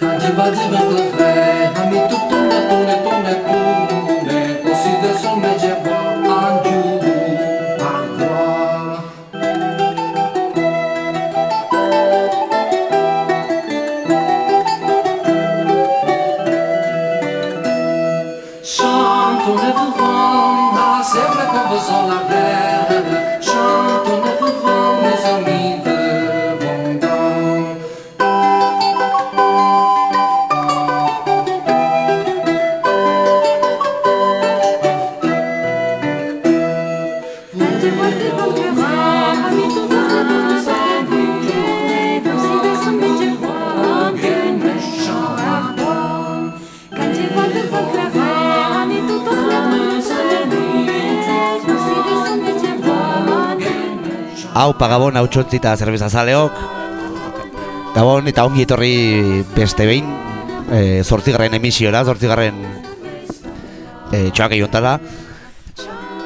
Quand je vas dire pagabon, hau txontzi eta zerbeza zaleok. Gabon eta ongi etorri beste behin, e, zortzigarren emisiora, zortzigarren e, txoak egontala.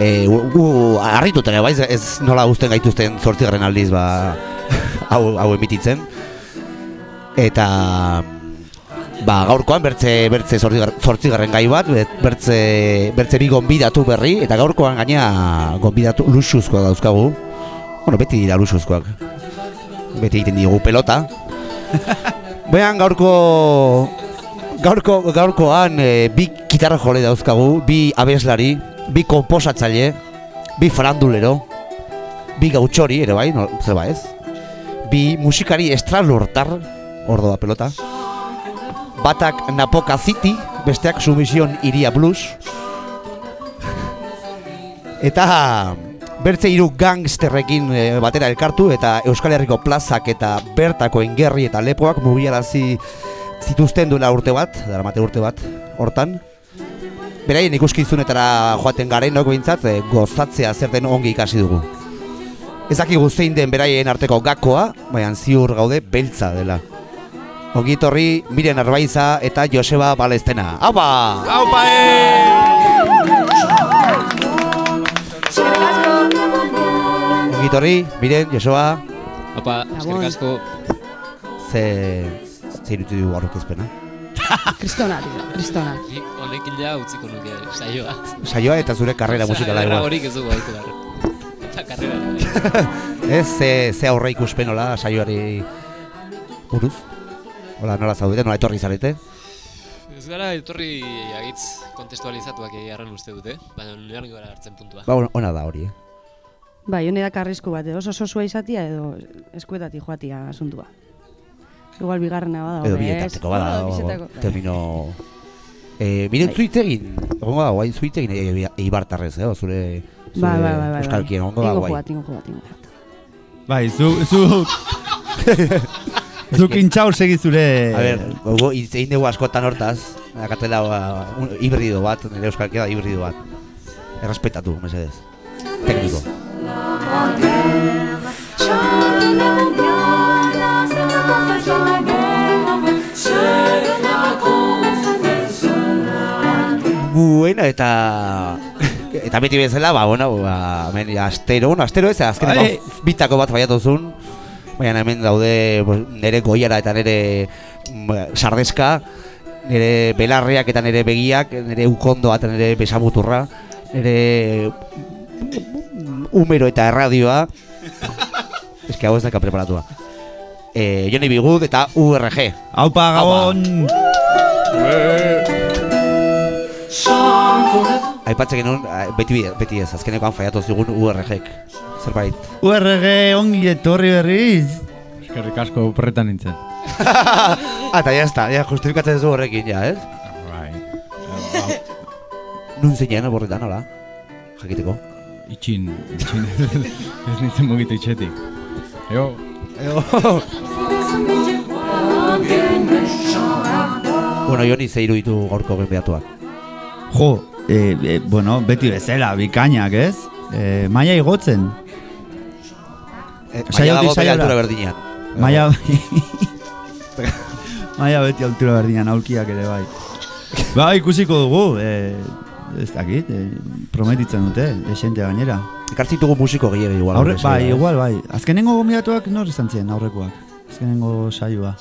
E, gu, gu harrituten, bai, ez nola guzten gaituzten zortzigarren aldiz ba, hau, hau emititzen. Eta ba, gaurkoan bertze, bertze zortzigar- zortzigarren gai bat, bertze, bertze bi gonbidatu berri, eta gaurkoan gaina gonbidatu luxuzkoa dauzkagu. Bueno, beti dira luxuzkoak. Beti egiten digu pelota. Behan gaurko gaurko gaurkoan e, bi gitarra jole dauzkagu, bi abeslari, bi konposatzaile, bi farandulero, bi gautxori ere bai, no, zeba ez? Bi musikari estralortar, ordo da pelota. Batak Napoka City, besteak Sumision Iria Blues. Eta bertze hiru gangsterrekin e, batera elkartu eta Euskal Herriko plazak eta bertako ingerri eta lepoak mugiarazi zituzten duela urte bat, daramate urte bat hortan. Beraien ikuskizunetara joaten garenok behintzat e, gozatzea zer den ongi ikasi dugu. Ez dakigu zein den beraien arteko gakoa, baina ziur gaude beltza dela. Ongi etorri Miren Arbaiza eta Joseba Balestena. Aupa! Aupa, eh! Etorri, Miren, Joseba, Opa, eskerrik asko. ze... ze irutu dugu aurkezpena. Kristona, tío, kristona. Ni honekin ja utziko nuke saioa. Saioa eta zure karrera musikala igual. Horik ez dugu aiko behar. Eta karrera. Ez, ze, ze aurre ikuspen hola saioari buruz? Hola, nola zaudete, nola etorri zarete? Ez gara etorri agitz kontestualizatuak egarren uste dute, baina nire gara hartzen puntua. Ba, on- ona da hori, eh? Bai, hone da karrisku bat, oso sosua izatia edo eskuetati joatia asuntua. Igual bigarrena bada, Edo bietarteko bada, Bueno, o, bizetako- bai. termino... Eh, miren Bai. zuitegin, egongo da guai zuitegin e, eibartarrez, eh? o Zure, zure Bai, bai, bai, bai. euskalkien egongo da Ingo guai. joat, ingo joat, ingo joat. Bai, zu, zu... zu kintxau segi zure... A ber, gogo, egin dugu askotan hortaz, akatela ba, un, hibrido bat, nire euskalkia da hibrido bat. Errespetatu, mesedez. Tekniko. Bueno, eta eta beti bezala, ba, bueno, ba, hemen astero, bueno, astero ez, azkeneko Bai. bitako bat baiatu zuen. Baina hemen daude pues, nire goiara eta nire mm, sardeska, nire belarriak eta nire begiak, nire ukondoa eta nire besamuturra, nire umero eta erradioa. Ez que hau ez daka preparatua. Eh, Joni Bigud eta URG. Aupa, Gabon! Aipatzen genuen, eh, beti, beti ez, azkenekoan faiatu zigun URG-ek. Zerbait. URG ongi etorri berriz! Eskerrik asko oporretan nintzen. ah, eta ya está, ya justifikatzen zu horrekin, ja, ez? Bai. Nun zinen, borretan, hola? Jakiteko. Itxin, itxin. ez nintzen mugitu itxetik. Eo, bueno, Joni ze iruditu gaurko genbeatuak. Jo, e, e, bueno, beti bezala, bikainak, ez? E, maia igotzen. Eh, Saiotik Maia dago saiora. altura berdinean. Maia... maia beti altura berdinan aulkiak ere bai. Ba, ikusiko dugu, e, ez dakit, e, prometitzen dute, esente gainera. Ekartzitugu musiko gehiago igual. Aurre, bai, eh? igual, bai. Azkenengo gomidatuak nor izan ziren aurrekoak. Azkenengo saioa.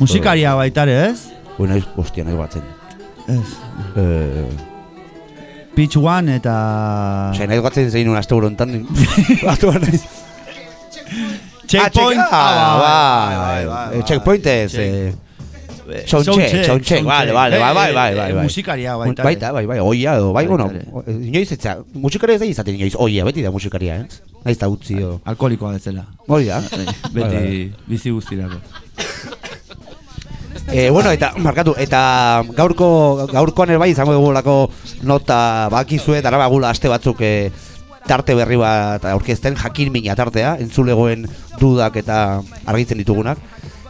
Musikaria baitare, ez? Bueno, ez, hostia, nahi batzen. Ez. Eh, Pitch One eta... Osea, nahi batzen zein un aste burontan. Batu naiz. Checkpoint. Ah, Ah, bai, bai, bai. Checkpoint ez. Check. eh, Soundcheck, soundcheck, vale, vale, bai, bai, bai, bai, bai. Musikaria baita. Baita, bai, bai, oia edo, bai, bueno, Baita inoiz etza, musikaria ez da izaten inoiz, oia, beti da musikaria, ez? Naiz da utzi, o. Alkoholikoa bezala. Hori da. Beti Bai, bai. bizi guztirako. Eh, bueno, eta, markatu, eta gaurko, gaurkoan ere bai izango dugulako nota bakizue, dara bagula aste batzuk eh, tarte berri bat aurkezten, jakin mina tartea, entzulegoen dudak eta argitzen ditugunak.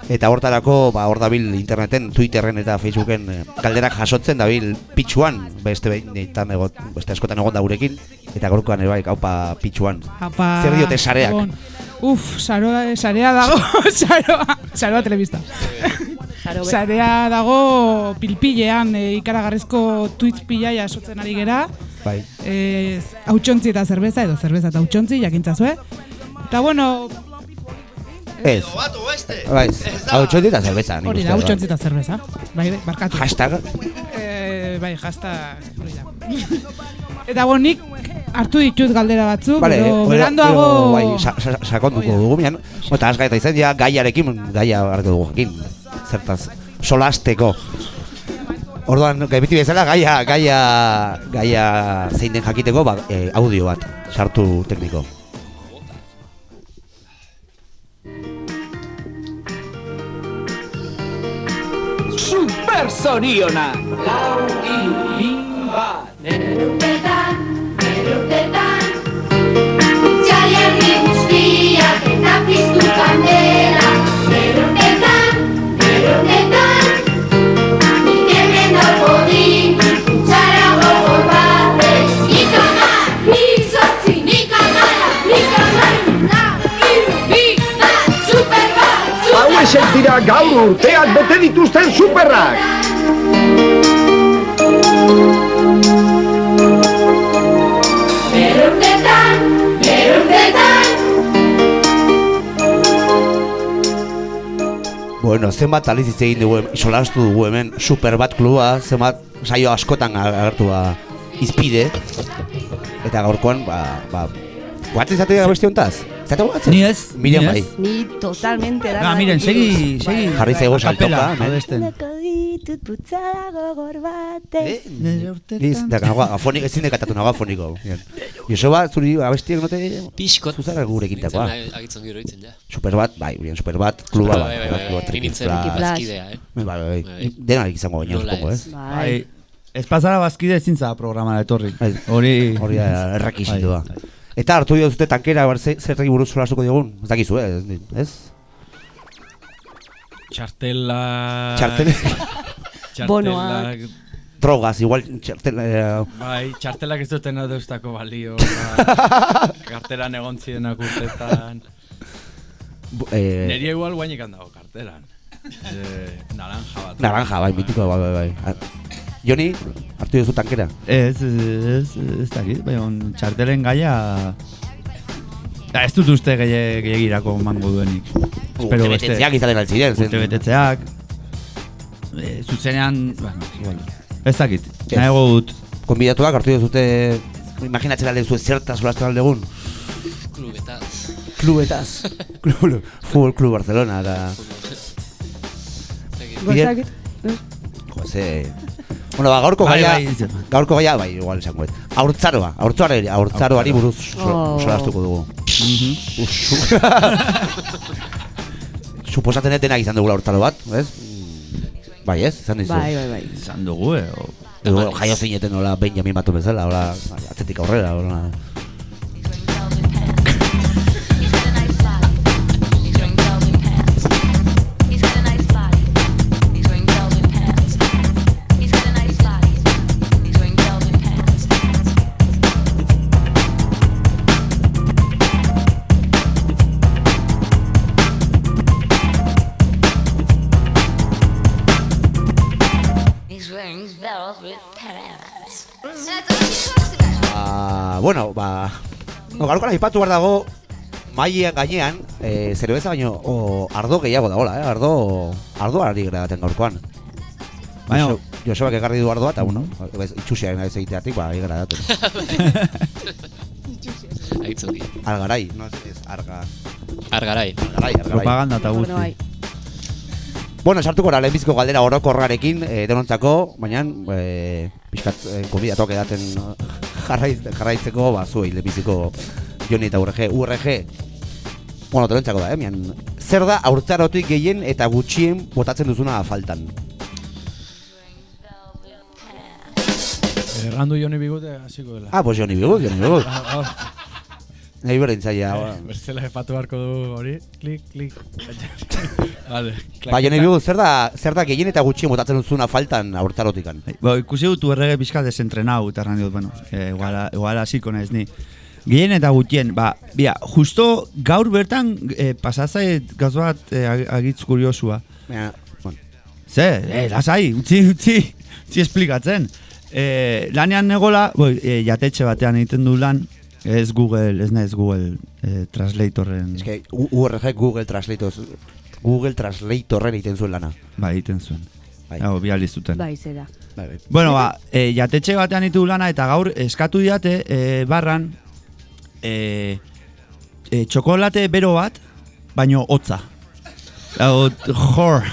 Eta hortarako, ba, hor dabil interneten, Twitterren eta Facebooken eh, galderak jasotzen dabil pitxuan, beste behinetan egot, beste askotan egon da gurekin, eta gaurkoan ere bai, haupa pitxuan. Apa, Zer diote sareak? egon. Uf, saroa, sarea dago, saroa, saroa telebista. Sarea dago pilpilean e, ikaragarrizko tweets pila jasotzen ari gera. Bai. E, hautsontzi eta zerbeza, edo zerbeza eta hautsontzi, jakintzazue. Eta bueno, Ez. Bai, hau txondi eta zerbeza, hori da, dut. hautsontzi eta zerbeza. Bai, bai, barkatu. Hashtag, E, bai, hori da. Eta bon, nik hartu ditut galdera batzuk, Vale, pero oera- bai, sa- sa- sakonduko Oia. dugu mian. Eta az gaita izan, ja, gaiarekin, gaia hartu dugu jakin. Zertaz, solasteko. Orduan, gai beti bezala, gaia, gaia, gaia zein den jakiteko, ba, eh, audio bat, sartu tekniko. Super Soriona! Urtetan, bere urtetan Txaliarri guztiak eta piztu kandela Hauexek dira gaur urteak bete dituzten superrak! Bere urtetan, bere urtetan Bueno, zenbat aliz hitz egin dugu, solastu dugu hemen, super bat kluba, zenbat saio askotan agertu da izpide. Eta gaurkoan, ba, ba, guatzen zatea beste hontaz? Zate guatzen? Ni ez, Miriam ni bai. ez. Ni totalmente da. Ah, miren, segi, segi. Jarri zaigu saltoka, abesten. ditut putzara gogor batez Iz, da, afonik, ezin dekatatu nago afoniko. Bien. Joseba, zuri abestiak note Pixkot. zuzara gurekintakoa. Nintzen, Agitzen gero itzen, ja. Super bat, bai, bien, super bat, kluba bat. Bai, bai, bai, bai. Flash. bazkidea, eh. Bai, bai, bai. Bai. Denak izango baina, Nola supongo, ez? Bai. Bai, ez pasara bazkide ezin za programa etorri. Bai. Hori... Hori da, errekisitua. Bai. Eta hartu dio zute tankera, ze- zerri buruz solasuko digun? Ez dakizu, eh, ez? ez? Txartela... Txartel, Bonoak. drogas, igual txartel, eh, Bai, txartelak ez duten adeustako balio. ba, karteran egon zirenak urtetan. eh, Neria igual guainik handago karteran. Eh, naranja bat. naranja, bai, mitiko, bai, bai, bai. Ah, Joni, hartu dio zu tankera? Ez, ez, ez dakit, baina txartelen gaia... Da, ez dut uste gehi- gehiagirako mango duenik. Espero Urte beste. izaten altziren, zen. Urte betetzeak. E, zuzenean, bueno, igual. Ez dakit, Ez. nahiago dut. Konbidatuak hartu dio zute, imaginatzen alde zu zertaz solasten aldegun? Klubetaz. Klubetaz. Klub, Futbol Club Barcelona, eta... Gozak, Jo, ze... Bueno, ba, gaurko Bai, gaia, bai, gaurko gaia, bai, igual esango ez. Aurtzaroa, aurtzaroari, aurtzaroari buruz Oh. solastuko dugu. Usu. Suposatzen dut denak izan dugula aurtzaro bat, ez? Mm, Bai, ez? Izan dizu. bai, bai, bai. Izan dugu, eh? Edo jaio zeineten nola Benjamin batu bezala, hola, atzetik aurrera, hola. Bueno, ba... No, gaurkoan aipatu behar dago mailean gainean, e, zerbeza baino o, ardo gehiago dagoela, eh? Ardo, ardo ari gara daten gaurkoan. Baina- Joso- Josebak ekarri du ardoa, eta bueno, itxusiaren ez egiteatik, ba, egara daten. Aitzoki. Argarai, no, ez, arga, Argarai. argarai, argarai. Propaganda eta Bueno, bai. guzti. Bueno, sartuko gara lehenbiziko galdera orokorrarekin e, denontzako, baina e, pixkat e, konbidatuak edaten jarraiz, jarraitzeko, ba, zuei lehenbiziko Joni eta URG. URG, bueno, denontzako da, eh? Mian, zer da aurtzarotik gehien eta gutxien botatzen duzuna faltan? Errandu joni bigute, hasiko dela. Ah, pues Joni Bigut, Joni Bigut. Ah, ah, Nahi berdin zaila. eh, Bertzela epatu beharko du hori, klik, klik. Vale. Ba, Joni Bigut, zer da, zer da gehien eta gutxien botatzen duzuna faltan aurtzarotikan? Ba, ikusi dut errege pixka desentrenau, eta diot, bueno, eh, igual, igual hasiko naiz ni. Gehien eta gutien, ba, bia, justo gaur bertan eh, pasazait gauz bat ag- agitz kuriosua. Baina, bueno, Ze, eh, lasai, utzi, utzi, utzi esplikatzen. Eh, lanean negola, boi, eh, jatetxe batean egiten du lan, ez Google, ez naiz Google eh, Translatorren, es que U- URG Google Translator, Google Translatorren egiten zuen lana. ba, egiten zuen. Bai. Hau, bializ zuten. Bai, zera. Bai, bai. Bueno, ba, e, jatetxe batean ditu lana eta gaur eskatu diate e, barran e, e, txokolate bero bat, baino hotza. Hau, jor.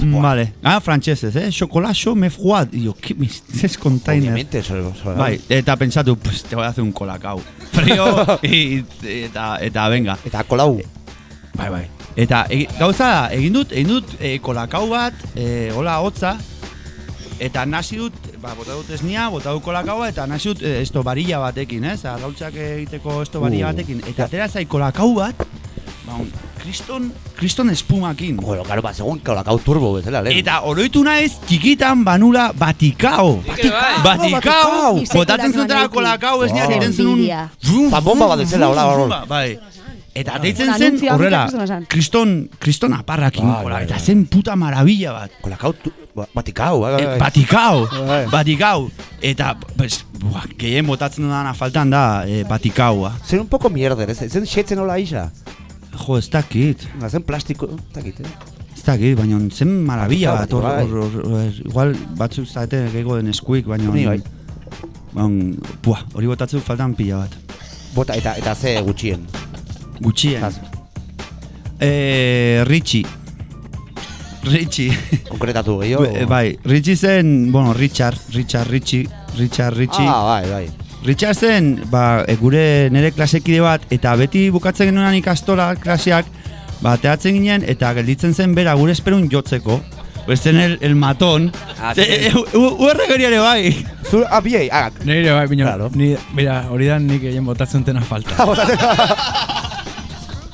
Vale. Ah, frantsesez, eh? Chocolacho me froid. Y yo, ¿qué me dices container? Obviamente, eso, eso, Bai, eta pensatu, pues te voy a hacer un colacao. Frío y, eta, eta venga. Eta kolau. Bai, bai. Eta egi, gauza egin dut, egin dut e, kolakau bat, e, hola hotza, eta nasi dut, ba, bota dut esnia, bota dut kolakaua, eta nasi dut e, esto barilla batekin, ez? Arrautzak egiteko esto barilla Uh. batekin. Eta atera zai kolakau bat, ba, un, kriston, kriston espumakin. Bueno, claro, ba, segun kolakau turbo bezala, lehen. Eta oroitu naiz txikitan banula batikao. Bai. Batikao! Batikao. Botatzen zutela kolakau, esnia Wow. egiten zen un... Zanbomba bat bezala, hola, hola. Ba, Bai. Eta deitzen zen horrela, kriston, kriston aparrakin, Bai, hola, bai, eta bai. zen puta maravilla bat. Kolakau, ba, batikau, bai, bai, Eh, bai. Batikao, Bai. batikau. Eta, pues, buah, gehien botatzen dudana faltan da, eh, batikaua. Zen un poco mierder, ez? Zen xetzen hola isa. Jo, ez dakit, zen plastiko, ez dakit, eh? ez dakit, baina zen maravilla bat, hor, hor, hor, hor, igual batzuk zaite gehiago den eskuik, baina... Ni bai. Baina, buah, hori botatzen dut faltan pila bat. Bota, eta, eta ze gutxien. Gutxien. Zaz, Eh, Richie. Richie. konkretatu gehiago. Eh, bai, Richie zen, bueno, Richard, Richard, Richie, Richard, Richie. Ah, bai, bai. Richard zen, ba, e, gure nere klasekide bat, eta beti bukatzen genuenan ikastola klaseak, ba, teatzen ginen, eta gelditzen zen bera gure esperun jotzeko. Besten el, el matón. Ah, E, e, Uerre gori ere bai. Zur, ah, biei, ah, Nire bai, bino, Claro. ni, mira, hori da nik egin botatzen tena falta.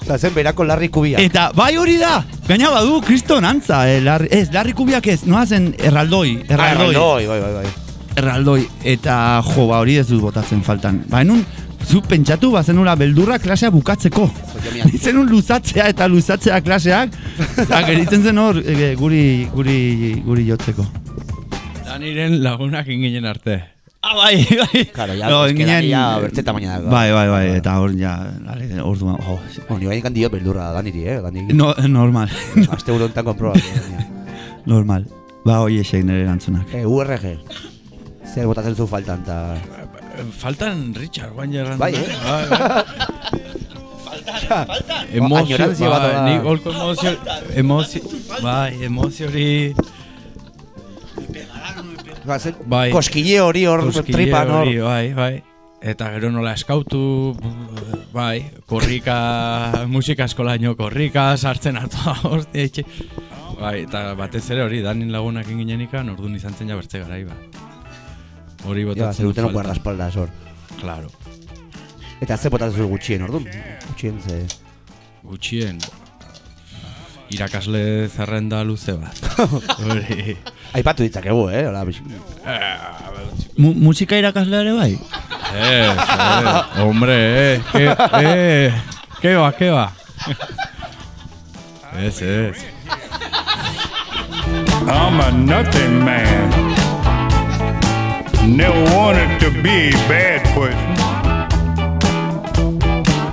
Osa, zen berako larri kubia. Eta bai hori da. Gaina badu kriston antza. Eh, larri, ez, larri kubiak ez, noa zen erraldoi. Ah, Erraldoi. erraldoi, bai, bai, bai. Erraldoi eta jo ba hori ez dut botatzen faltan. Ba enun zu pentsatu bazenula beldurra klasea bukatzeko. Zenun luzatzea eta luzatzea klaseak. Eta geritzen zen hor e, guri guri guri jotzeko. Da niren lagunak inginen arte. Ah, bai, bai. Claro, ya, No, es que ginen- ya bertze tamaina da. Bai, bai, bai, eta hor ja, orduan, jo, Bueno, ni bain dio beldurra da niri, eh? Da niri. no, normal, Aste buru enten konproba. normal. Ba, hoi esek nire erantzunak. eh, URG. Zer botatzen zu faltan, eta... Faltan Richard, guain jarran. Bai, eh? Emozio, Añorantzia bat bai, da. nik holko emozio, emozio, bai, emozio hori, Ba, Bai. Koskile hori hor, tripan hor. bai, bai. Eta gero nola eskautu, bai, korrika, musika eskolaino korrika, sartzen hartu hostia, itxe. Bai, eta batez ere hori, danin lagunak inginenikan, orduan izan zen ja bertze garai, ba. Hori Ja, botatzen zer dut duten faltan. guardaespaldas hor. Claro. Eta ze botatzen zu gutxien, orduan? Gutxien ze... Gutxien, irakasle zerrenda luze bat. Hori. Aipatu ditzakegu, eh? Hola, bix... Mu musika irakaslea ere bai? Ez, eh, hombre, eh, que, eh, que va, que va. Ez, ez. I'm a nothing man. Never wanted to be a bad person.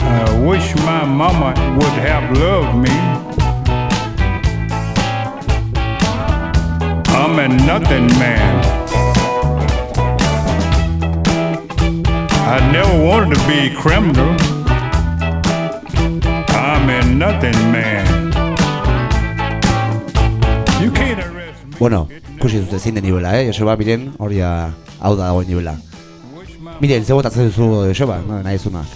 I wish my mama would have loved me. I'm a nothing man. I never wanted to be a criminal. I'm a nothing man. You can't arrest me. Bueno, ikusi dute zein den nivela, eh? Joseba, miren, hori da, hau da dagoen nivela. Miren, ze botatzen duzu, Joseba, no, nahi zunak.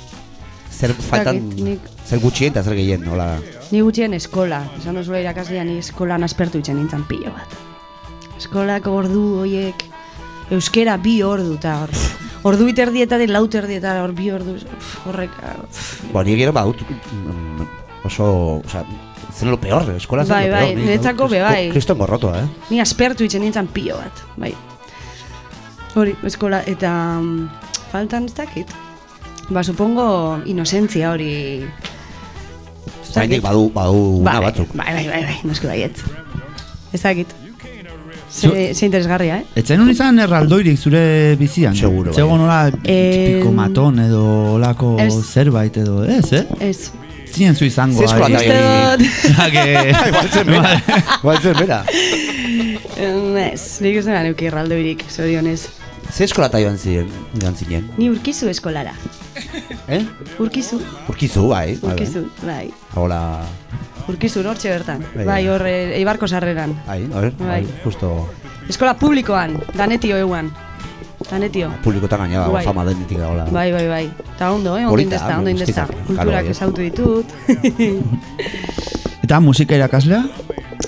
Zer faltan, nik- zer gutxien eta zer gehien, hola. Ni gutxien eskola, esan duzula irakaslea ni eskolan aspertu itzen nintzen pilo bat. Eskolako ordu hoiek euskera bi ordu eta hor. Ordu iterdieta de lau terdieta hor bi ordu horrek Ba, ni gero badut, mm, oso, oza, zen lo peor, eskola zen Bai, lo bai, peor. ni- niretzako be bai. Kristo engorrotoa, eh? ni aspertu itzen nintzen pilo bat, bai. Hori, eskola, eta mm, faltan ez dakit. Ba, supongo inozentzia hori... Zainik badu, badu una Bai, batzuk. Bai, bai, bai, bai, noski baiet. Ez dakit. Ze, ze interesgarria, eh? Etzen hon izan erraldoirik zure bizian? Seguro, bai. Zego nola Eh, tipiko maton edo olako zerbait edo, ez, eh? Ez. Zinen zu izango, Ze eskola ai. tai hori? Ah, que- Igual zen bera, igual zen bera. Ez, nik ez dara neuki erraldoirik, zorionez. Ze eskola tai joan ziren, joan zinen? Ni urkizu eskolara. Eh? Urkizu, Urkizu, bai. bai, bai. urkizu, bai. Hola, Urkizu, nortxe bertan. Bai, Bai, hor, eh, eibarko sarreran. bai, a ver, bai, justo Eskola publikoan, danetio euan. Danetio. publikotan gaina dago Bai. fama denetik dagoela. Bai, bai, bai. Ta ondo, eh? Ondo Polita, indesta, ondo indesta. guztiak, Kulturak esautu ditut. Eta musika irakaslea?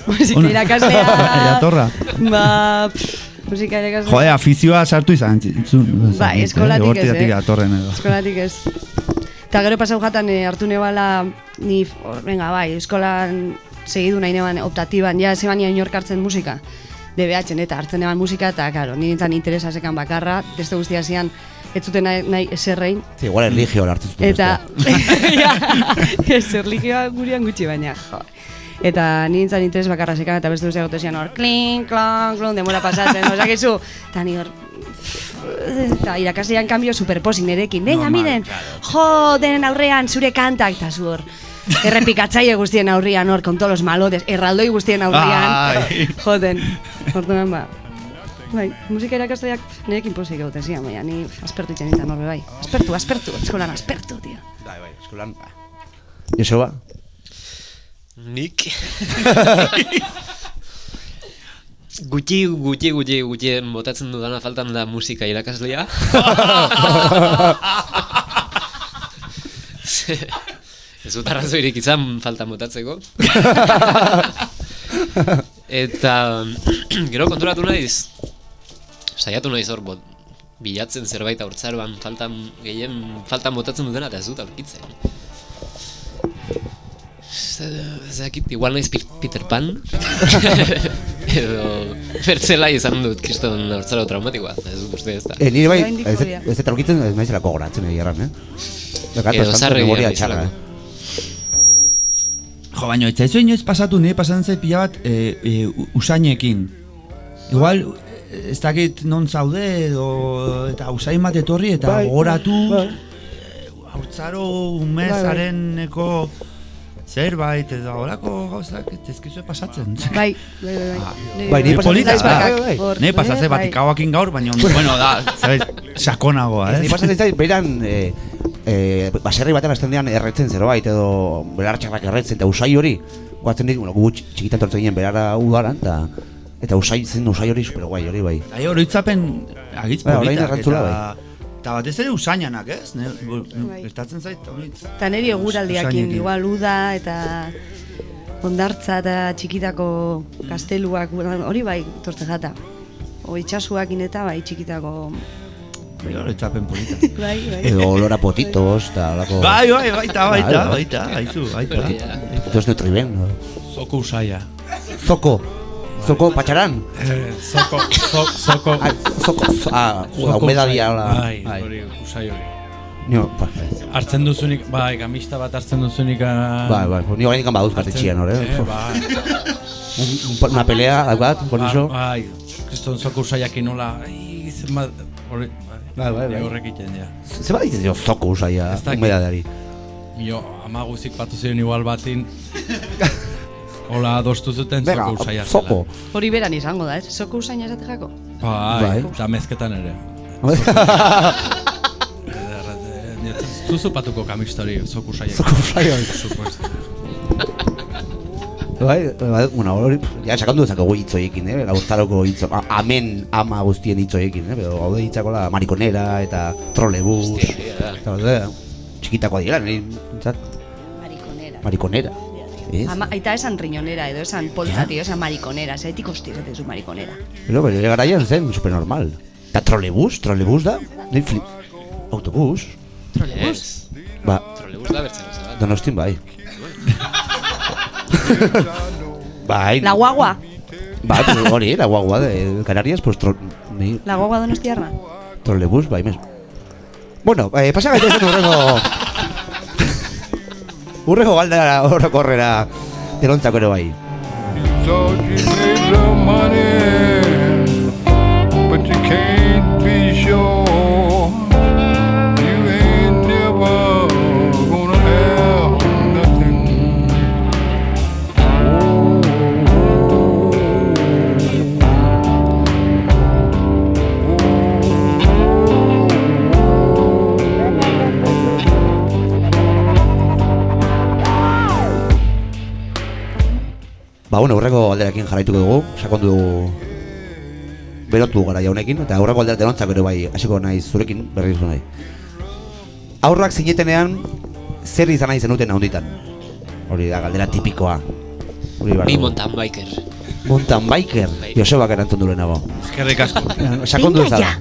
Musika irakaslea. Eratorra. Ba, pff, musika irakaslea. Jode, afizioa sartu izan zituzun. Bai, eskolatik ez, eh? datorren edo. Eskolatik ez. Eta gero pasau jatan e, hartu nebala, ni, or, venga, bai, eskolan segidu nahi neban optatiban, ja, zeban nian inork hartzen musika. DBH-en eta hartzen neban musika, eta, karo, ni nintzen interesa sekan bakarra, beste guztia zian, ez zuten nahi, nahi eserrein. Sí, igual erligio hartu zuten. Eta, ja, ez erligioa gurian gutxi baina, jo. Eta ni nintzen interes bakarra sekan, eta beste guztiak gotezian hor, klin, klon, klon, demora pasatzen, osak ezu, eta ni hor, eta irakaslean kambio superposik nerekin, venga, miren, jo, denen aurrean zure kantak, eta zu hor, errepikatzaile guztien aurrian hor, con todos los malotes, erraldoi guztien aurrian, Ai. joten, orduan ba. Bai, musika irakasleak pf, nirekin posik egoten zian, baina ni aspertu itzen nintzen horbe bai. Aspertu, aspertu, eskolan aspertu, tio. Bai, bai, eskolan. Joseba? Nik... Gutxi, gutxi, gutxi, gutxien botatzen dudana faltan da musika irakaslea. Ez dut arrazoirik izan faltan botatzeko. Eta gero konturatu naiz, saiatu naiz hor bot, bilatzen zerbait haurtzaroan faltan gehien faltan botatzen dutena eta ez dut aurkitzen. Ez dakit, igual naiz Peter Pan Edo Bertzela izan dut kriston haurtzaro traumatikoa Ez dut uste ez da Eh, nire bai, ez hobea. ez eta aurkitzen ez naizelako goratzen egia erran, eh? Edo zaharregia memoria txarra, eh? Jo, baina, ez zaizu inoiz pasatu, nire pasatzen zait pila bat e, e, usainekin. Igual, e, ez dakit non zaude edo eta usain bat etorri eta Bai, gogoratu bai. e, haurtzaro umezareneko zerbait edo horako gauzak ez ezkizue pasatzen. Bai, bai, bai, bai. Nire- Bai, nire Ni polita, pasatzen da. bai, bai. Bai. batikagoakin gaur, baina bueno, da, zabez, sakonagoa, eh? ni pasatzen zait, beran, e, e, baserri batean hasten dian erretzen zerbait edo belartxarrak erretzen, eta usai hori, guatzen dit, bueno, gu tx- txikitan tortzen ginen berara udaran, eta eta usai zen usai hori super guai hori bai. Bai, oroitzapen agitz Bai, orain politak, errantzula, eta, eta batez ere usainanak, ez? Ne, Bai. gertatzen zait, hori Eta niri eguraldiakin, igual uda eta ondartza eta txikitako gazteluak, hori bai, torte jata. O itxasuakin eta bai txikitako... Bai, oroitzapen polita. Bai, bai. Edo olora potitos, eta olako... Bai, bai, baita, baita, Bai, bai. baita, haizu, baita. Potitos nutriben, no? Zoko usaia. Zoko. Zoko patxaran. Eh, zoko, zo, zoko, Ah, zoko, zo- ah, hola. Bai, Bai. hori, usai hori. Nio, ba, Hartzen duzunik, bai, gamista bat hartzen duzunik... ah, bai, bai, ni orain ikan baduz hartzen- gaztetxian, hori. Eh, bai, Un- un- Una pelea, daukat, con eso. bai, kriston zoko usaiakin nola, ai, zenbat, hori, Bai, bai, bai. horrek iten, ja. Ze bat ditzen zoko usaia humedadeari. Jo, ama guzik batu ziren igual batin. Hola, adostu zuten Venga, zoko usaia zela. zoko. Hori beran izango da, ez? Soko usain esate jako? Bai, Bai. eta mezketan ere. Ez duzu patuko kamistori zoko usaia. Zoko usaia. Supuesto. Bai, bai, bueno, hori, ja, sakandu dezakegu hitz horiekin, eh? Gauztaroko hitz, amen ama guztien hitz horiekin, eh? Pero gaude hitzakola marikonera eta trolebus. Hostia, gaude, txikitakoa dira, nire, entzat, Marikonera. marikonera. Ez? Ama, aita esan riñonera edo esan poltza, tío, esan marikonera. Zaitik hosti esaten zu marikonera. Pero, pero garaian zen, supernormal. Eta trolebus, trolebus da, nire flip. Autobus, Ez. ba, Trolebus da bertzen bat. donostin bai. bai, La guagua. pues hori, la guagua de Canarias, pues tro, ni, La guagua donostiarra. trolebus, bai, mes. Bueno, eh, pasa gaitu zen urrengo... urrengo galdera horrekorrera denontzako ere bai. But you can't be sure. Ba, bueno, urrengo galderakin jarraituko dugu, sakondu berotu gara jaunekin, eta aurreko aldera denontzako ere bai, hasiko naiz zurekin, berriz nahi. Aurrak zinetenean, zer izan nahi zenuten handitan? Hori da, galdera tipikoa. Hori Ni dugu. mountain biker. Mountain biker, Bai. Josebak erantzun duen nago. Eskerrik asko. Sakondu ez da.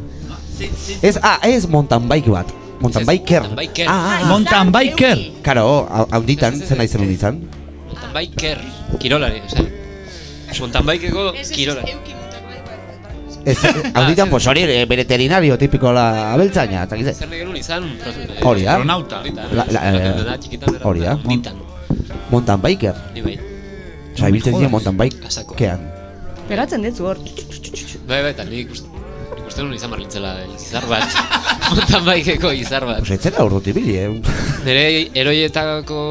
Ez, ah, ez mountain bike bat. Mountain biker. mountain biker. Ah, ah, Mountain biker. Karo, handitan, zer nahi zenun izan? Mountain biker. Kirolari, osea. Mountain bikeko kirolari. Ez, handitan, pues hori, eh, veterinario tipiko la abeltzaina, eta gize. Zer nahi genuen izan? Hori da. Astronauta. Eh, hori da. Mountain biker. Ni bai. Osa, ibiltzen ziren mountain Asako. bikean. Peratzen dut hor. Bai, bai, eta nik uste nuen izan barritzela izar bat. Mountain bikeko izar bat. Osa, etzera urrut ibili, eh? Nire eroietako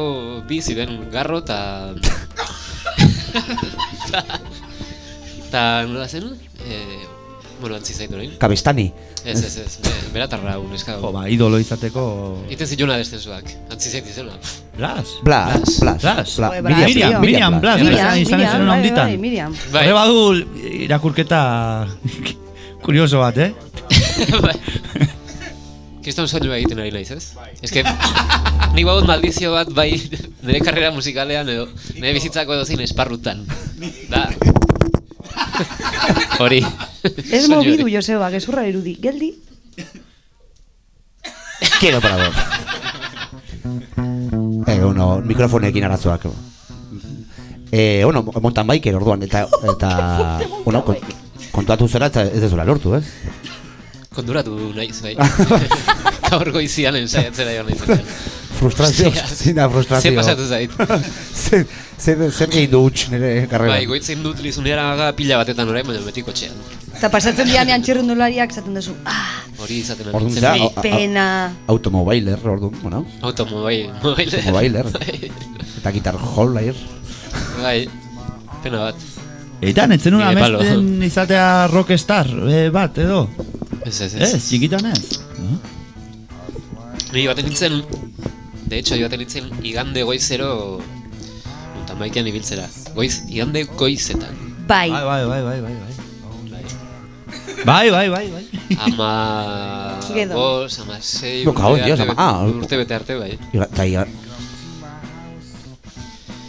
bi ziren garro eta... Eta nola zen? Eh, bueno, antzi zaitu orain. Kabestani. Ez, ez, ez, be- beratarra un eskago. Jo, ba, idolo izateko... Iten ziluna descensuak, antzi zaitu izela. Blas. Blas, Blas. Blas. Miriam, Blas, Miriam. Miriam Blas. Miriam, izan Miriam, zen bai, handitan. bai, Miriam. Bai, Horre badu irakurketa kurioso bat, eh? Bai. Kriston soinua egiten ari naiz, ez? Ez que, nik badut maldizio bat bai nire karrera musikalean edo nire bizitzako edo zein esparrutan. Da. Hori. Ez mobidu. Joseba, gezurra irudi. Geldi. Quiero parador. Eh, bueno, mikrofonekin arazoak. Eh, bueno, mountain biker orduan, eta, eta, bueno, kon, kontuatu zera, eta ez dezula lortu, ez? Konduratu naiz, bai. Gaur goizian ensaiatzera joan naiz. Frustrazio, Hostia. zin da frustrazio. Ze pasatu zait. zer, zer, zer egin du huts nire karrera. Bai, goitzen dut lizunera pila batetan orain, baina beti kotxean. Eta pasatzen dianean txerrendulariak zaten duzu. Ah, Hori izaten Orduan nintzen zera, pena. Automobailer, orduan, bueno, Automobail, mobailer. Mobailer. Bai, eta gitar holair. bai, pena bat. Eta netzen una amesten izatea rockstar eh, bat, edo? Ez, ez, Ez, ez. txikitan ez. Ni baten nintzen, de hecho, baten nintzen igande goizero mountain bikean ibiltzera. Goiz, igande goizetan. Bai. Bai, bai, bai, bai, bai, bai. Bai, bai, bai, bai. Ama... Gero. Bos, ama sei... No, urte Dios, ama- ah. Urte bete arte, bai. Iga- Eta iga,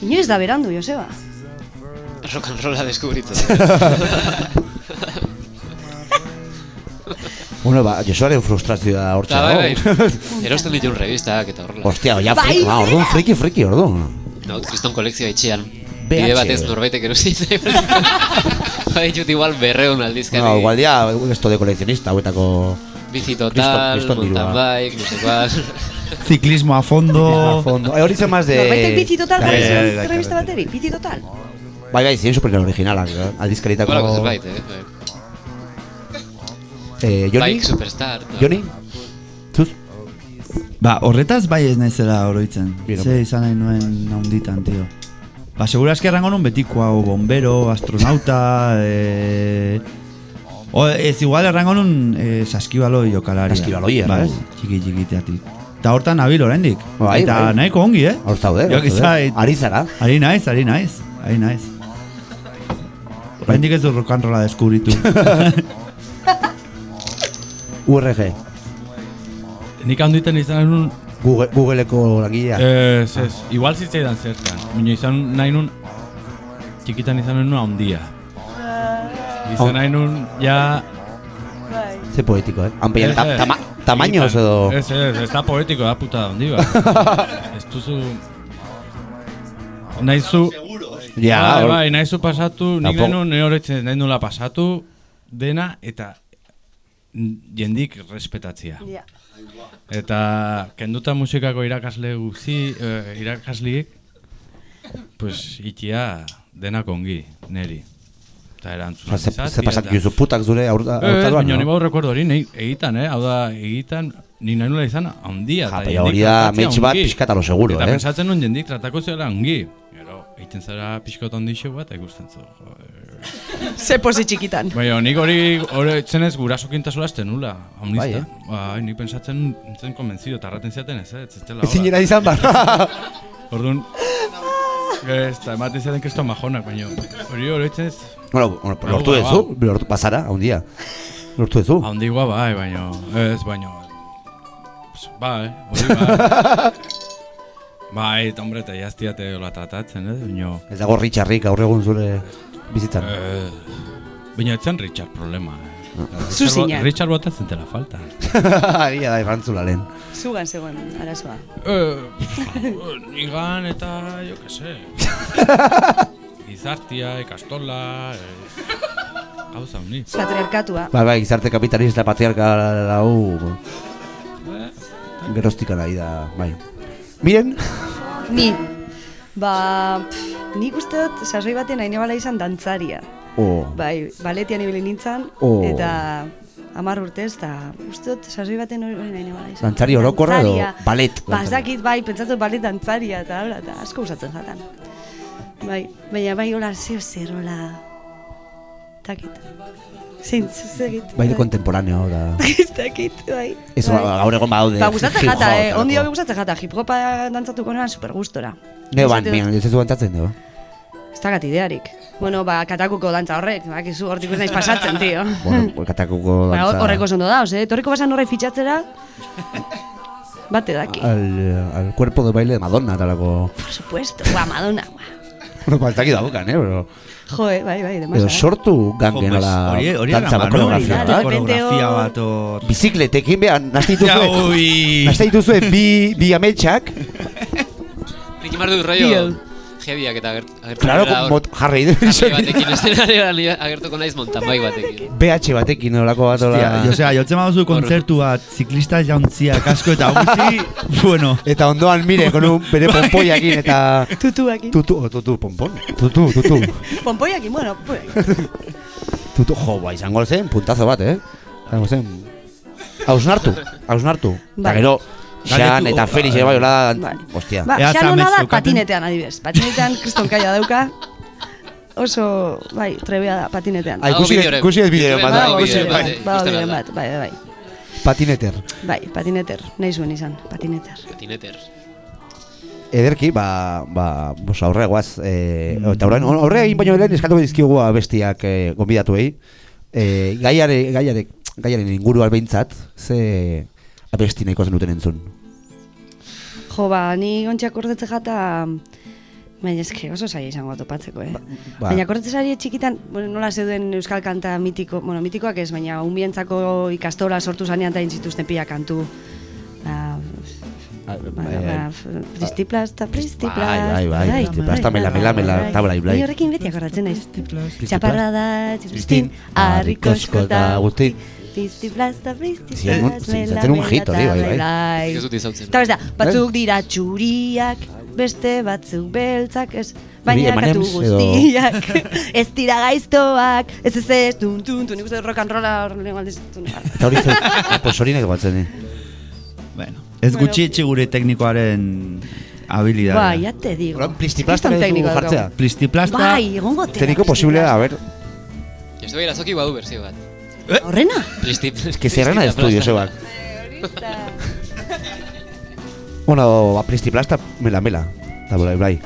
Inoiz da berandu, Joseba. Rock and rolla deskubritzen. bueno, ba, Josuaren frustrazioa hortxe bai, dago. bai. Erosten ditun revistak eta horrela. Hostia, Bai, friki, ba, orduan, friki, friki, orduan. No, kriston kolekzioa etxean. BH. Bide batez norbaitek erosi Bai, ditut igual berreun aldizkari. No, igual dia, esto de coleccionista, hauetako... Bici total, Kriston- kriston mountain dirua. bike, no sé cuál. Ciclismo a fondo. A fondo. Eh, hori zen más de... Norbaitek bizi total Bai, bai, bai, revista bai. bateri, bizi total. Bai, bai, ziren super originalak, eh, aldizkaritako... Holako zerbait, eh? bai. Eh, Joni? Bike superstar. no? Joni? Zuz? Ba, horretaz bai ez naizela oroitzen. Ze izan nahi nuen naunditan, tio. Ba, segura eski errango nun betiko hau, bombero, astronauta, e... O, ez igual errango nun e, saskibaloi jokalaria. Saskibaloia, bai, bai. txiki txikiteatik. Eta hortan nabil oraindik. Bai, Eta bai. nahiko ongi, eh? Hor zaude, Jo, gizait- Ari zara. Ari naiz, ari naiz, ari naiz. Oraindik ez du rock and deskubritu. URG. Nik handiten izan nun... Google, Googleko langilea. Ez, ez, igual zitzaidan zertan. Baina izan nahi nun... Txikitan izan nun handia. Izan nahi nun, ja... Ze poetiko, eh? Han peien Ez, ta, ez. tama, tamaños edo... Ez, ez, ez da poetiko da puta handi ba. ez duzu... Naizu... Ja, bai, bai, nahizu pasatu, nik nahi nun, nire horretzen nahi nula pasatu dena eta jendik respetatzia. Ja. Eta kenduta musikako irakasle guzi, eh, irakasliek, pues itia denak ongi, neri. Eta erantzun. Osa, ze, pasak juzu putak zure aurta, Ez, aurtaroan, baina no? ni bau recuerdo hori, egitan, eh? Hau da, egitan, ni nahi nula izan handia. Ja, eta baina hori da metx bat ongi. pixkat a lo seguro, Eta eh? pensatzen nun jendik tratako zela ongi. Gero, egiten zara pixkot ondixo bat, eta ikusten zu. Ze posi txikitan. Baina, nik hori, hori zenez gurasokintasula ez nula, Bai, omnista. eh? Bai, nik pentsatzen, nintzen konbentzido, eta erraten ziaten ez, eh, ez ez dela Ezin izan bar. Orduan, ez, eta ematen ziaten kristo majonak, baina hori hori ez, bueno, bueno, lortu ba, duzu, lortu pasara, un día. Lortu duzu. handigua bai, baina, ez, baina, pues, bai, hori bai. bai, eta hombre, eta jaztiate hola tratatzen, ez, baina, Ez dago Richardrik aurre egun zure bizitzan. eh, baina etzen Richard problema, eh. Zu Richard bo-. Richard botatzen dela falta. Agia da irrantzula lehen. Zugan zegoen arazoa. Eh, nigan eta, jo que se. Gizartia, ikastola, eh, gauza honi. Patriarkatua. Bai, bai, gizarte kapitalista patriarka hau gerostika nahi da, bai. Bien, Ni. Ba, pff, nik uste dut, sasoi batean haine bala izan dantzaria. oh, Bai, baletian ibili nintzen, Oh. eta amar urtez, eta uste dut, sasoi baten hori nahi bala izan. Dantzari orokorra edo Ba, dantzaria? dakit, bai, pentsatu balet dantzaria, eta, hola, eta asko usatzen jatan. Bai, baina bai, hola, zer zer, hola, takit. Zein, zuzegit. baile kontemporaneo da. Ez dakit, bai. Ez bai. gaur egon badaude. Ba, gustatzen jata, eh, ondi hobi gustatzen jata, hip hopa dantzatuko noan super gustora. Neo ban, mian, ez ez dantzatzen dugu. Ez dakat idearik. Bueno, ba, katakuko dantza horrek, bakizu hortik ez naiz pasatzen, tio. Bueno, katakuko Ba, dantza. horreko oso ondo da, ose, torriko basan horre fitxatzera, bate daki. Al, al cuerpo de baile de Madonna talako. Por supuesto, gua, Madonna, gua. Bueno, ba, ez dakit daukan, eh, pero... Joe, bai, bai, demasa. Edo sortu gangen Jo, ala dantza bat, koreografia bat. koreografia bat hor. Bizikletekin behan, nazte dituzue, Ja, ui. nazte dituzue bi, bi ametsak, Nik imar heaviak eta agert, agertu Claro, dira hor. jarri du. Jarri batekin eszenarioan ni agertuko naiz mountain bike batekin. BH batekin olako bat Hostia, ola. Osea, jotzen baduzu kontzertu bat, ziklista jauntzia, kasko eta guzti, bueno. Eta ondoan mire, con un bere pompoiakin eta... Tutuakin. Tutu, oh, tutu, pompon. Tutu, tutu. Pompoiakin, bueno, pues. Tutu, jo, ba, izango zen, puntazo bat, eh? Izango zen. Hausnartu, hausnartu. Eta Bai. gero, Xan eta Felix ere bai, hola, Bai. hostia. Ba, xan hona da patinetean adibidez. Patinetean kriston kaia dauka. Oso, bai, trebea da patinetean. Ikusi bideoren. ikusi ez bideo Bai, bat. Badago Bai, bideo bai, bai, eh, bai. Patineter. Bai, patineter, nahi zuen izan, patineter. Patineter. Ederki, ba, ba, bos, aurre guaz, eh, eta aurre, aurre egin baino lehen eskatu dizkigu bestiak eh, gonbidatuei. Eh, gaiare, gaiare, gaiaren inguru albeintzat, ze abesti nahiko zenuten entzun. Jo, ba, ni gontxak kortetze jata, baina eske oso zaila izango topatzeko, eh? ba. Baina kortetzari txikitan, bueno, nola zeuden euskal kanta mitiko, bueno, mitikoak ez, baina unbientzako ikastola sortu zanean eta intzituzten pila kantu. Ba, Ah, ba, eh, ba, pristiplasta, pristiplasta. Bai, bai, bai, pristiplasta, mela, mela, mela, eta blai, blai. Horrekin beti akordatzen naiz. Txaparra da, txistin, harrikosko da, Agustin. Pristiplasta, Zian, zaten un hit hori, bai, bai. bai. Ez dut izautzen. Eta besta, batzuk dira txuriak, beste batzuk beltzak, ez, baina katu edo- guztiak, ez dira gaiztoak, ez ez ez, tun, tun, tun, nik uste rock and rolla hor lehen aldiz, tun, Eta hori zen, nahi batzen, eh. Bueno, Ez gutxi gure teknikoaren habilidad. Ba, ya te digo. Horan plistiplasta tekniko du jartzea. Plistiplasta. Bai, egongo tela. Teniko posiblea, a ver, Ez da azoki badu berzio bat. Horrena? Plisti, que zerrena de estudio, zebak. Bueno, ba, plistiplasta, mela, mela. Eta bai,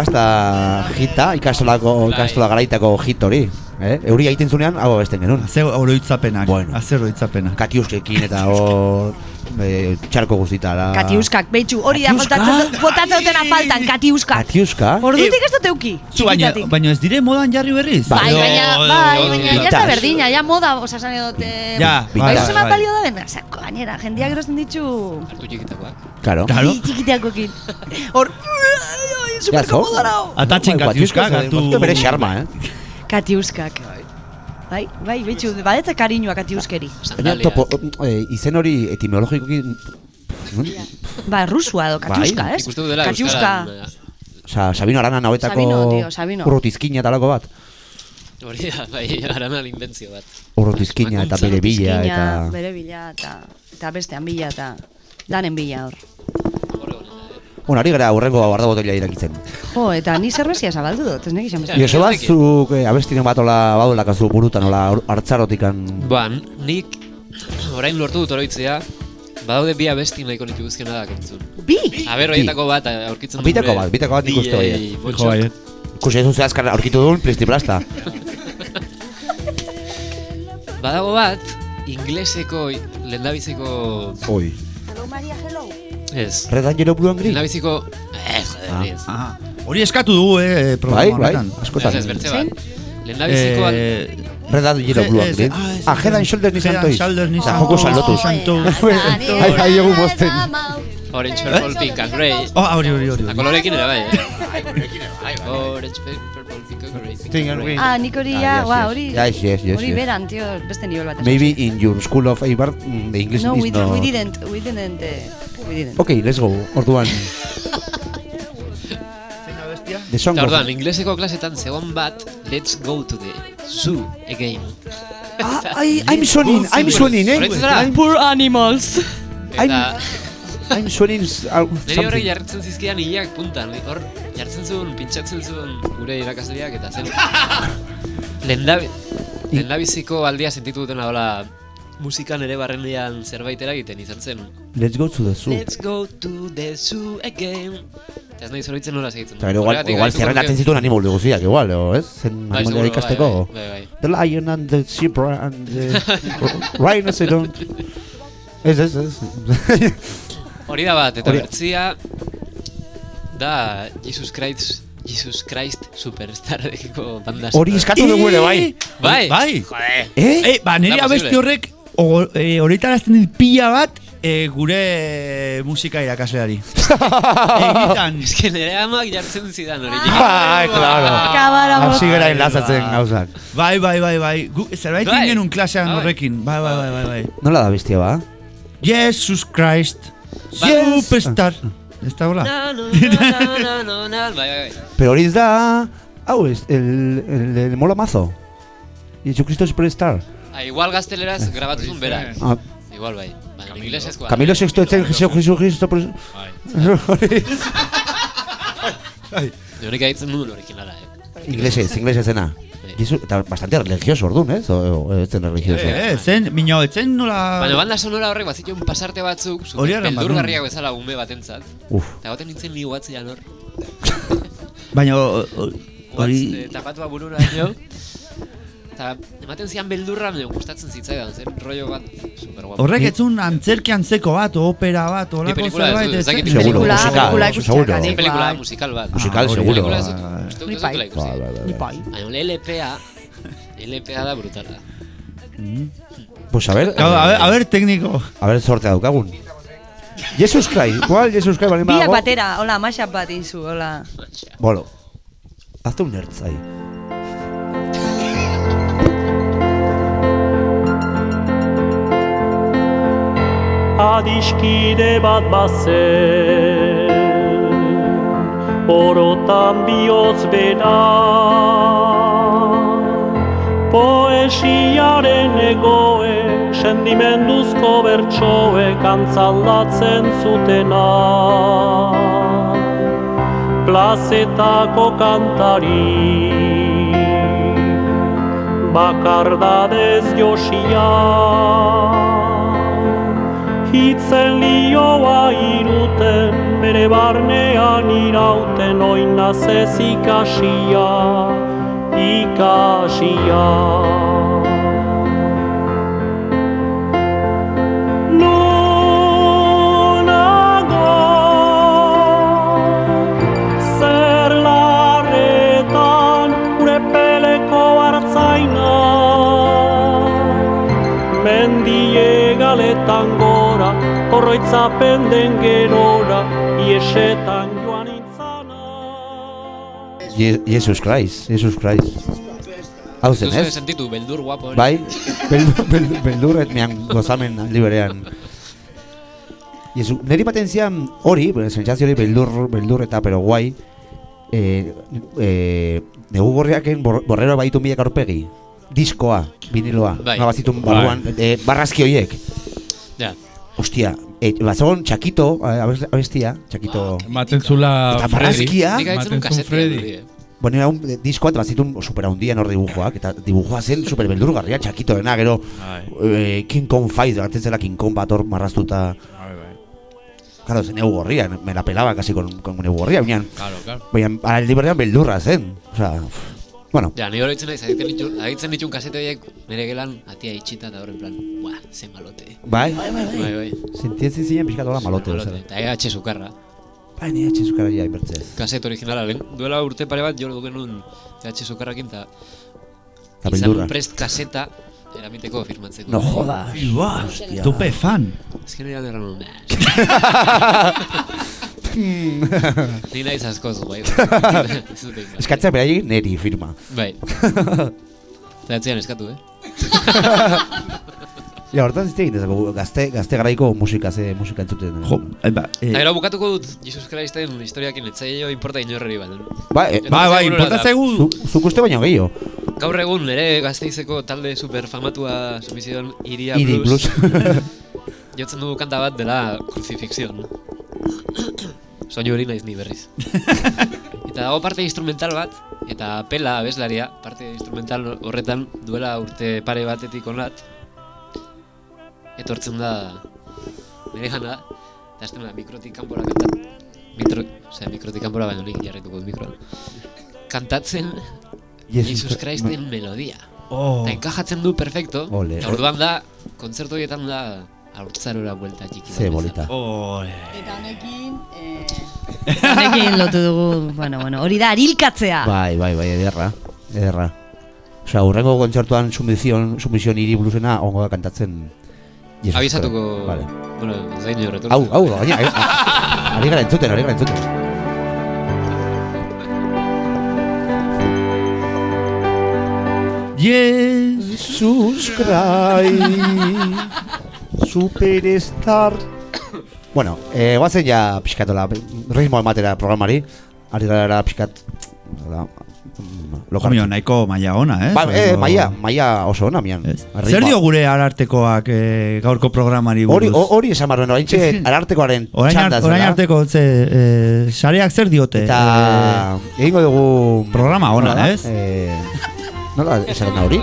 Hortxe, plistiplasta hita, ikastolako, ikastola garaitako hit hori. Eh? Euri egiten zunean, hau besten genuen. Ze oroitzapenak. Bueno. Aze oroitzapenak. Katiuskekin eta hor e, txarko guztitara. Katiuskak, beitxu, hori da Katiuska? botatzen botatzen dutena faltan, katiuskak. Katiuska? Ordutik ez dut euki. Zu baina, baina ez dire modan jarri berriz? Bai, baina, bai, baina, ya vintage. berdina, ya moda, osa esan edot, eh, Ja, bai, bai, bai. balio da osa, gainera, jendeak erosten ditzu, Hartu txikitakoak. Claro. Claro. Bi txikiteakokin. Hor, super komodo nao. Atatzen Bai, katiuskak, hartu... ez bere xarma, eh? Katiuskak. Bai, bai, betxu, badetza kariñoa katiuskeri. Baina topo, eh, izen hori etimologikoki... Ba, rusua edo, katiuska, Bai. ez? Dela Katiuska. Osa, Sabino Arana hauetako Sabino, tío, Sabino. urrutizkina talako bat. Hori da, bai, arana inventzio bat. Urrutizkina eta bere bila eta... Bere bila, eta, eta bestean bila, eta danen bila hor. Bueno, ari gara urrengo guarda botoia irakitzen. Jo, eta ni zerbezia zabaldu dut, ez nekizan beste. Ioso bat, zuk eh, abestiren bat ola badolakazu burutan ola hartzarotikan... Ba, nik orain lortu dut oroitzea, badaude bi abesti nahiko nituzkena da kentzun. Bi? Aber horietako bat eh, aurkitzen dut Bitako bat, bitako bat nik uste. Fijo baiet. Ikusi ez duzu azkar aurkitu duen plistiplasta. Badago bat, ingleseko, lehendabiziko... Oi. Ez. Red Angelo Blue and Green? Lehendabiziko... Eh, joder, hori ez. Ah, hori eskatu dugu, eh, programa Bai, bai, askotan. Ez, ez, bertze bat. Lehendabiziko... al- Eh, Red Angelo Blue and ez- Green. ah, Ah, Head and Shoulders ni Head and santoiz. Shoulders ni Ah, santoiz. joko saldotu. Santo. Ai, ai, egun bosten. Orange, Purple, Pink and Grey. Oh, hori, hori, hori. A kolorekin ere bai, eh? Orange, Purple, Pink and Grey. Pink and Grey. Ah, nik hori Ah, ja, yes, hori... Yes, yes, yes, Hori beran, tío, beste nivel bat. Maybe in your school of Eibar, mm, the English is we, no... we didn't, we didn't, Okay, let's go. Orduan. The song of... orduan, ingleseko klasetan zegoen bat, let's go to the zoo again. Ah, I, I'm swimming, I'm swimming, eh? I'm, Poor animals. Eta I'm swimming uh, niri horrek jartzen zizkidan hilak puntan. Hor jartzen zuen, pintsatzen zuen gure irakasleak eta zen. Lehendabi, lehendabiziko aldia sentitu dutena hola musikan ere barrenean zerbait eragiten izan zen. Let's go to the zoo. Let's go to the zoo again. Eta ez nahi zoroitzen nola segitzen. Eta gero igual, Horregatik igual gaituko zerrenatzen nuke- zituen animal guztiak, igual, o, ez? Zen Bai, animalia seguro, ikasteko. bai, bai, bai. The lion and the zebra and the rhinoceros. Ez, ez, ez. Hori da bat, eta bertzia da Jesus Christ Jesus Christ Superstarreko banda Hori eskatu dugu ere, bai. Bai, Bai. Joder. Eh? Eh, ba, nire Da abesti horrek o- eh, horretarazten dit pila bat eh, gure musika irakasleari. Egitan. Ez que nire amak jartzen zidan hori. Ai, claro. Kabara Hasi gara Bai, enlazatzen bai. gauzak. Bai, bai, bai, bai. Gu, zerbait Bai. ingen un klasean Bai. horrekin. Bai, bai, bai, bai, bai. Nola da bestia, ba? Jesus Christ. Superstar. Ez da hola? Bai, bai, bai. Pero hori ez da... Hau ez, el, el, el mola mazo. Jesucristo Superstar. Ah, igual gazteleraz grabatu zuen bera. Ah, Igual bai. Baina inglesezkoa. Camilo Sexto etzen Jesucristo Superstar. Nik aitzen nuen originala, eh. Inglesez, inglesez zena. Jesu, eta bastante religioso orduan, ez? O, o, ez zen religioso. Eh, zen, mino, etzen nola... Baina banda sonora horrek bazituen pasarte batzuk, beldurgarriak bezala ume batentzat. Uf. Eta goten nintzen ni guatzean hor. Baina hori... Hori... Tapatua burura dio. Eta ematen zian beldurra, baina gustatzen zitzaidan, zen rollo bat super guapo. Horrek etzun antzerki antzeko bat, opera bat, Ni olako pelikula ez zerbait. ez? Seguro, Pelikula, pelikula seguro. Ni pelikula bai. musikal bat. Musikal, seguro. Ah, dut Ni bai, Ni. Baina LPA, LPA da brutala. Pues a ver, a ver, a ver, técnico. a ver sortea daukagun. Jesus Christ, igual Jesus Christ bali Biak badago. batera, hola, mashup bat inzu, hola. Bolo. Hazte un nertz ahí. Adiskide bat bazen Orotan bihotz bera. Poesiaren egoe Sendimenduzko bertsoe Kantzaldatzen zutena. Plazetako kantari Bakardadez josia Hitzen lioa iruten, bere barnean irauten oinaz ez ikasia, ikasia. Horroitzapen den gerora, iesetan joan intzana. Je- Jesus Christ, Jesus Christ. Hau zen, ez? sentitu beldur guapo hori. Bai, beldur, beldur, beldurret mehan gozamen aldi berean. Jesu, neri baten zian hori, sentsazio hori beldur, beldur eta pero guai, eh, eh, negu gorriaken bor, borrero baditu milak aurpegi. Diskoa, viniloa, Bai. bazitun Bai. barruan, eh, barrazki horiek. Ja. Ostia, eh, bazagon Txakito, eh, abes- abestia, Txakito... Ematen zula Eta Freddy. un zuen kasetea Freddy. eh. Bueno, era un diskoa eta bazitun super handian hor dibujoak, eta dibujoa zen super beldurgarria, Txakitoena, gero Bai, eh, King Kong Fight, gartzen zela King Kong bat hor marraztuta. bai, bai. Claro, zen neu gorria, me la pelaba casi con, con neu gorria, baina, Claro, claro. baina aldi berean beldurra zen. O sea, pff, bueno, Ja, ni hori itzen naiz, aditzen ditun, aditzen ditun kasete horiek nire gelan atia itxita eta hor en plan, buah, ze malote. bai, Bai, bai. sentietzen ziren pixkat hola malote. Malote. Eta EH sukarra. Bai, ni atxe zukara ja inbertzez. Kaset originala, lehen, duela urte pare bat, jo genuen sukarrakin, eta Eta izan prest kaseta eramiteko firmatzeko. No jodas. Ua, tupe fan. Azken eran erran Ni naiz askoz, bai. Eskatzea beraiek neri firma. Bai. Eta atzean eskatu, eh? Ja, hortan zitzen egin dezako, gazte, gazte garaiko musika, ze musika entzuten. Jo, eh, ba, eh, Eta gero bukatuko dut, Jesus Christen historiakin etzaio importa inorreri bat. Ba, eh, Bai, bai, importa zaigu zu, zuk uste baino gehiago. Gaur egun nire gazteizeko talde super famatua subizion Iria Iri Blues. Blues. Jotzen dugu kanta bat dela Crucifixion. Soinu hori naiz ni berriz. eta dago parte instrumental bat, eta pela abeslaria, parte instrumental horretan duela urte pare batetik onat, etortzen da nire jana, eta ez da mikrotik kanpora kantat, mikro, osea, mikrotik kanpora baino nik jarrituko dut mikroan. Kantatzen Jesus Jesus Christen melodia. Oh. Eta enkajatzen du perfecto. Ole. Orduan da, kontzertu horietan da, haurtzarora buelta txiki. Ze bolita. Oh, Eta honekin, eh... honekin lotu dugu, bueno, bueno, hori da, arilkatzea. Bai, bai, bai, ederra, ederra. Osea, urrengo kontzertuan sumizion, sumizion iri blusena ongo da kantatzen Jesus Abizatuko. Vale. bueno, ez da ino retortu. Hau, hau, gaina, a- ari gara entzuten, ari gara entzuten. Jesus Christ, superstar. Bueno, eh, guazen ja pixkatola, ritmo ematera programari, ari gara pixkat, da, Jomio, nahiko maia ona, eh? Ba, eh, maia, maia oso ona, mian. Zer dio gure arartekoak eh, gaurko programari Hori, buruz? ho- hori esan barren, orain txe, arartekoaren Orain, txanda art, orain arteko, ze, eh, sareak zer diote? Eta egingo dugu... Programa ona, nola ez? Eh, nola esan hori?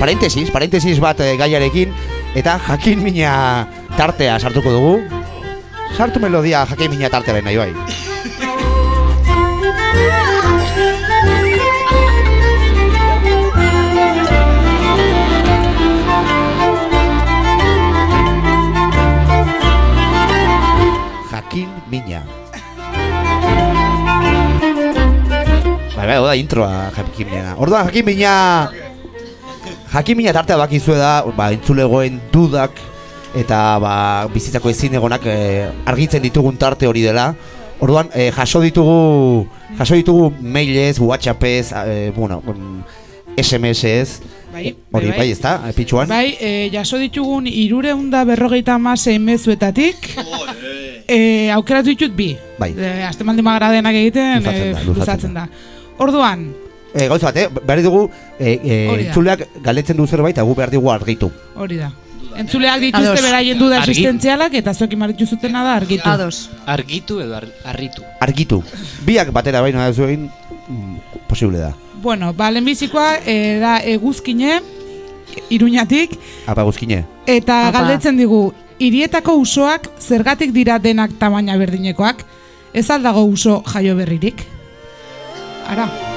Parentesis, parentesis bat eh, gaiarekin, eta jakin mina tartea sartuko dugu. Sartu melodia jakin mina tartearen nahi bai. Jakin mina. Bai, bai, oda introa jakin mina. Orduan jakin mina... Jakin mina tartea bakizue da, ba, entzulegoen dudak eta ba, bizitzako ezin egonak eh, argitzen ditugun tarte hori dela. Orduan, eh, jaso ditugu jaso ditugu mailez, whatsappez, eh, bueno, mm, SMS-ez, Bai, hori, bai, bai, ez da, pitxuan. Bai, e, jaso ditugun irureunda berrogeita amasei mezuetatik e, aukeratu ditut bi. Bai. E, Azte maldi magradenak egiten Luzatzen e, da, luzatzen luzatzen da. Orduan, Eh, gauza bat, eh, behar dugu, Hori da. entzuleak galetzen du zerbait, eta gu behar dugu argitu. hori da. Entzuleak dituzte Ados. beraien duda Argi- existentzialak eta zuek imarritu zutena da argitu. Ados. Argitu edo ar, arritu. Argitu. Biak batera baino da zuen, mm, posible da. Bueno, ba, lehenbizikoa e, da eguzkine, iruñatik, Apa guzkine. eta Apa. galdetzen digu, hirietako usoak zergatik dira denak tamaina berdinekoak, ez aldago uso jaio berririk? Ara.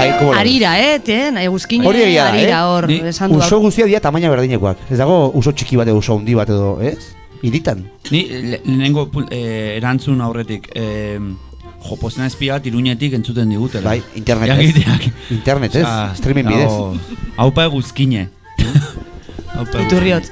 Ai, komo da? Arira, eh, ten, eguzkine, Hori egia da, arira eh? hor, Ni- esan du. Uso guztia dira tamaina berdinekoak. Ez dago uso txiki bat edo uso handi bat edo, ez? Iritan. Ni le- lehenengo pu- eh, erantzun aurretik, eh, jo, pozena espiat iruñetik entzuten digutela. Bai, internetez. Jakiteak. Internetez, Osea, streaming bidez. dago, Haupa eguzkine. Haupa Iturriot.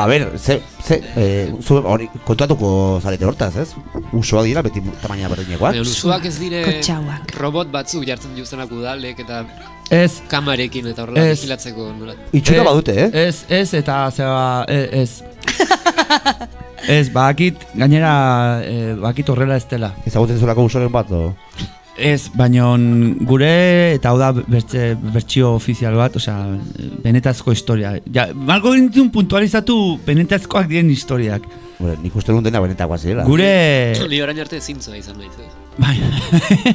Ba, ber, ze, ze, eh, zu hori kontuatuko zarete hortaz, ez? Usoa dira beti tamaina berdinekoak. Baina usuak ez dire Kotxauak. robot batzuk jartzen dituztenak udalek eta Ez, kamarekin eta horrela Ez. vigilatzeko nola. Itxura Ez, badute, eh? Ez, ez, eta zeba, e- ez. ez, bakit, gainera, e, bakit horrela ez dela. Ezagutzen zulako usoren bat, o? Ez, baino gure, eta hau da bertze, bertsio ofizial bat, osea, benetazko historia. Ja, malko gintun puntualizatu benetazkoak diren historiak. Gure, nik uste duen dena benetakoa zirela. Gure, Ni orain arte zintzoa izan eh. bai,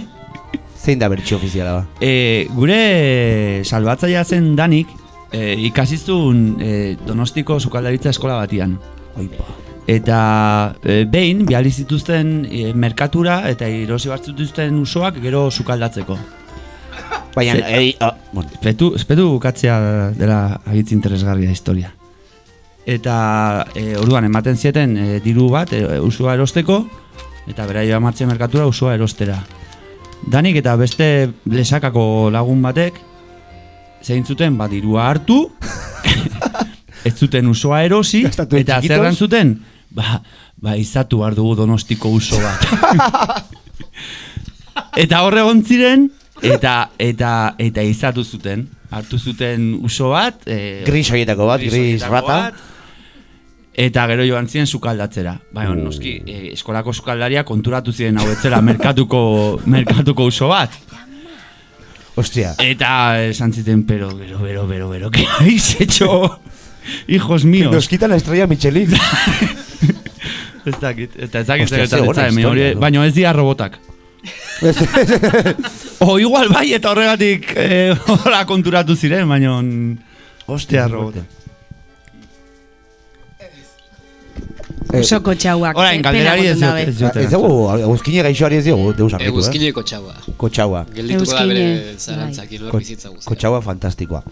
Zein da bertxio ofiziala ba? e, gure salbatzaia zen danik, e, ikasizun e, donostiko sukaldaritza eskola batian. Oipa. Eta e, behin, bihali zituzten e, merkatura eta erosi bat zituzten usoak gero sukaldatzeko. Baina, eri, ah, bueno, Espetu, espetu bukatzea dela agitz interesgarria historia. Eta e, orduan ematen zieten e, diru bat e, usua erosteko eta beraio amartzen merkatura usua erostera. Danik eta beste lesakako lagun batek zein zuten ba dirua hartu ez zuten usoa erosi eta zerran zuten ba, ba izatu behar dugu donostiko uso bat. eta horre ziren eta eta eta izatu zuten. Hartu zuten uso bat, e, gris horietako bat, gris rata. bat, Eta gero joan ziren sukaldatzera. Bai, Uh. noski, e, eskolako sukaldaria konturatu ziren hau etzela merkatuko, merkatuko uso bat. Ostia. Eta esan ziten, pero, pero, pero, pero, pero, ¿qué habéis hecho? Hijos míos. Nos quitan la estrella Michelin. Ez dakit, eta ez dakit zer baina ez dira robotak. o igual bai eta horregatik eh, hola konturatu ziren, baina Ostia robotak. Eh, Oso kotxauak. Orain, eh, galderari ez dabe. ez dugu, aguzkine gaixoari ez diogu, deus argitu, eh? Eguzkine kotxaua. Kotxaua. Geldituko da bere zarantzakin hor Ko- bizitza guztia. Kotxaua fantastikoa.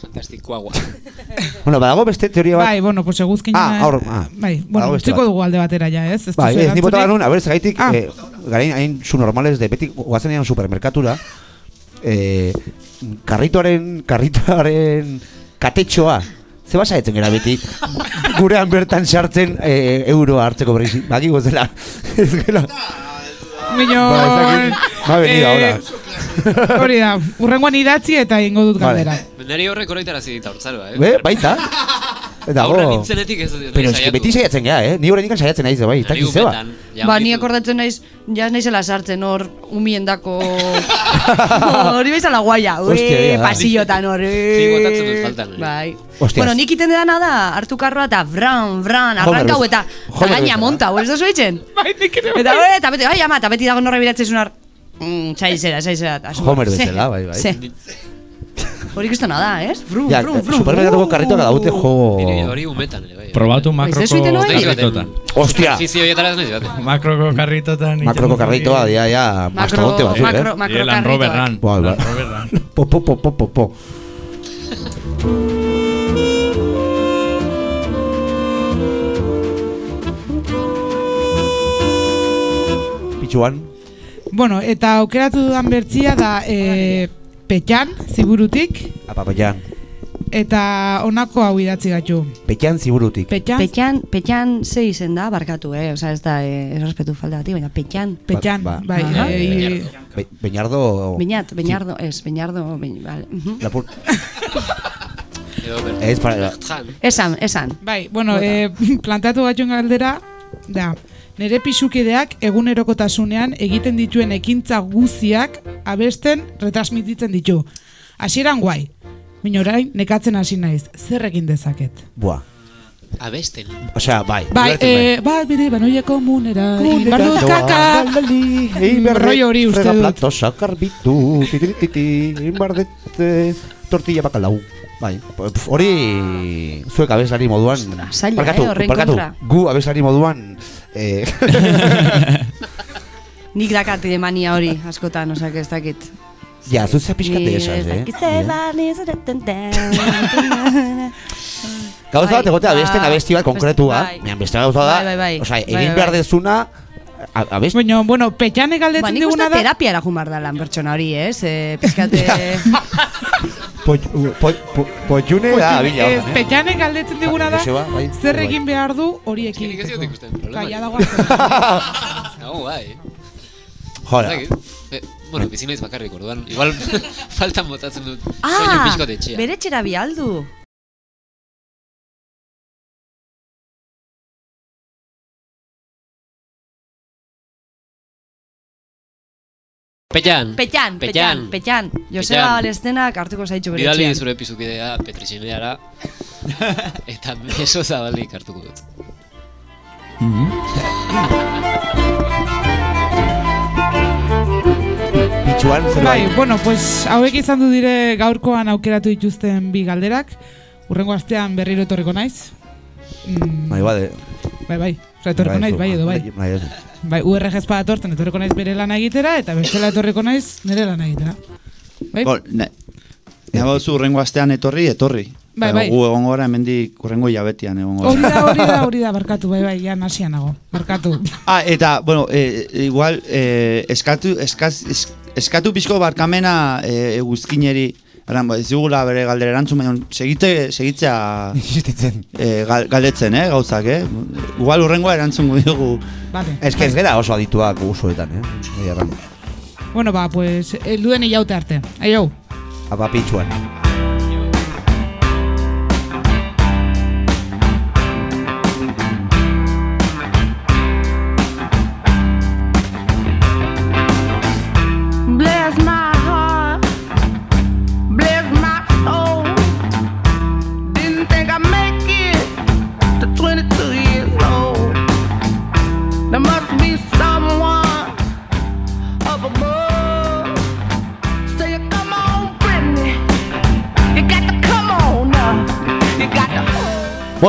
Fantastikoa. Bueno, badago beste teoria bat. Bai, bueno, pues eguzkina... Ah, hor, ah. Bai, bueno, utziko bat. dugu alde batera ja, ez? Ez Bai, ez, ni bota erantzunik? ganun, a ber, zagaitik, Ah. eh, garain hain su normales de beti guazenean supermerkatura, eh, karritoaren, karritoaren katetxoa, ze basa etzen gara beti, gurean bertan sartzen eh, euroa hartzeko berriz, baki gozela, ez gela, Ba, dakit, me ha venido eh, ahora. Hori da, urrengoan idatzi eta ingo dut Vale. galdera. Neri horrek oroitarazi dit haurtzaroa, eh? Be, baita. Eta Aurra nintzenetik ez ez Pero es que beti saiatzen gara, eh? Ni horrenik saiatzen naiz, bai. Eta ja, Ba, ongi ni akordatzen naiz, ja naizela sartzen hor umiendako... Hori bezala guaia, ue, pasillotan hor. Ni botatzen dut faltan. Bai. Hostias. Bueno, nik iten dena da, hartu karroa eta bran, bran, arrankau eta, gaina monta, ez da zuitzen? Bai, nik ere Eta, bai, eta beti, ai ama, eta beti dago norra biratzen zunar, mm, saizera, saizera. Homer bezala, bai, bai. Hori kristona da, ez? Brum, Ja, brum, brum. supermerkatuko karritoak daute jo... Niri hori umetan ere, bai. Probatu makroko karritotan. Hostia! Superficie horietara ez nahi bat. Makroko karritotan. Makroko karritoa, dia, ja, Makro, mastodonte batzuk, makro, eh? makro Lan karritoak. Robertran. Bai, bai. Lan Robertran. Po, po, po, po, po, po. Pitxuan, Bueno, eta aukeratu dudan bertzia da e, Petxan, ziburutik, apapetxan. eta honako hau idatzi gatu. Petxan ziburutik. Petxan, Petxan, petxan ze izen da, barkatu, eh? Osa, ez da, eh, errespetu batik, baina petxan. Petxan, Ba- bai, Aha. e, Be, Beñardo... Beñat, beñardo, ez, beñardo, beñ, vale. Lapur... Ez, para... Esan, esan. Bai, bueno, e, plantatu gatuen galdera, da, nire pisukideak egunerokotasunean egiten dituen ekintza guziak abesten retransmititzen ditu. Hasieran guai, baina orain nekatzen hasi naiz, zer egin dezaket? Buah. Abesten. Osea, bai. Bai, bai. eh, bai, bide, banoia komunera, dut kaka, Rollo hori uste dut. plato, sakarbitu, titirititi, inbardete, tortilla bakalau. Bai, hori zuek abeslari moduan... zaila, eh, horren kontra. gu abeslari moduan... Eh, Nik dakat mania hori, askotan, osak ez dakit. ja, zuzea pixkate esaz, Ez eh? Gauza bat Bai, egotea abesten bai, abesti bat konkretua, bai. beste gauza da, Bai, bai, bai. Bai, egin bai, behar bai. dezuna, a-. Baina, bueno, petxane Ba, galdetzen nik uste diguna da... terapiara jumar da lan pertsona hori, ez? Eh, pizkate... Potxune da, bila Ez, hortan, eh? petxane galdetzen diguna da, Joseba, bai. zer Bai. egin behar du hori Nik ez dut ekiditeko. ikusten, problema. Kaia dago Hau, bai. Ez. Eh, bueno, bizi naiz bakarrik orduan. Igual faltan botatzen dut. Ah, bere txera bialdu. Petxan. Petxan, petxan, petxan. Joseba. Balestenak hartuko zaitxu bere Bidali zure pizukidea Petrixineara. eta meso zabalik hartuko dut. pitxuan, zer Bai, bueno, pues hauek izan du dire gaurkoan aukeratu dituzten bi galderak. Urrengo astean berriro etorriko naiz. Mm, Bai, bade. bai, bai. Osa, etorriko naiz, bai edo bai. Bai, ez. Bai, URG ez badatorten etorriko naiz bere lana egitera, eta bestela etorriko naiz nire lana egitera. Bai? Bo, ne, Nago zu urrengo astean etorri, etorri. Bai, bai. Gu egongo gara hemendik urrengo jabetian egongo Hori gara. da, hori da, hori da, barkatu, bai, bai, ja nasia nago, barkatu. Ah, eta, bueno, e, igual, e, eskatu, eskaz, es, eskatu pixko barkamena e, guzkineri, Eran, ba, ez dugula bere galdera erantzun, baina segite, segitzea Insistitzen. e, gal, galdetzen, eh, gauzak, eh? Igual urrengoa erantzungo dugu. Vale. Ez que ez gera oso adituak usuetan, eh? Erran. Bueno, ba, pues, elduen ilaute arte. Aio. Apa pitxuan.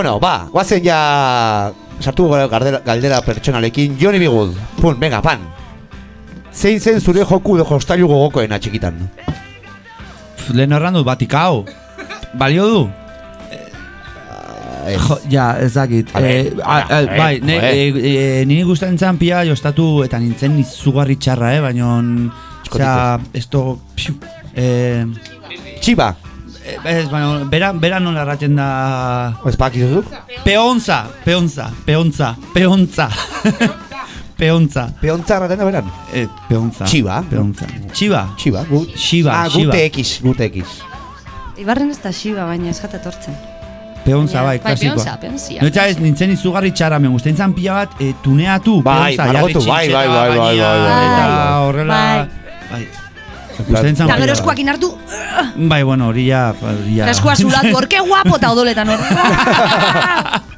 Bueno, ba, guazen ja sartu gara galdera, galdera pertsonalekin Joni Bigud. Pun, venga, pan. Zein zen zure joku de jostailu gogokoena txikitan? Lehen errandu, batikao. Balio du? Jo, ja, ez dakit. Eh, bai, ne, eh, eh, niri gustatzen zan pia jostatu eta nintzen izugarri txarra, eh, baina... Osea, esto... Piu, eh, Txiba. Eh, ez, baina, bera, bera nola erraten da... Ez pakizuzuk? Peontza, peontza, peontza, peontza. Peontza. Peontza erraten da beran? Eh, peontza. Txiba. Peontza. Txiba. Txiba. Gu, Xiba, ah, gute ekiz, gute ekiz. Ibarren ez da xiba, baina ez jata etortzen. Peontza, Ja, bai, bai, klasikoa. peontza, peontzia. No, eta ez nintzen izugarri txara, me gustatzen zan pila bat, e, tuneatu, Bai, peontza, margotu, jarri bai, bai, txintxeta bai, bai, gainean, bai, bai, Eta bai. horrela... Bai. Gustatzen zan Eta pila gero bat. eskuakin hartu, Bai, bueno, hori ja... Hori ja. eskua zulatu, hor, que guapo eta odoletan hor.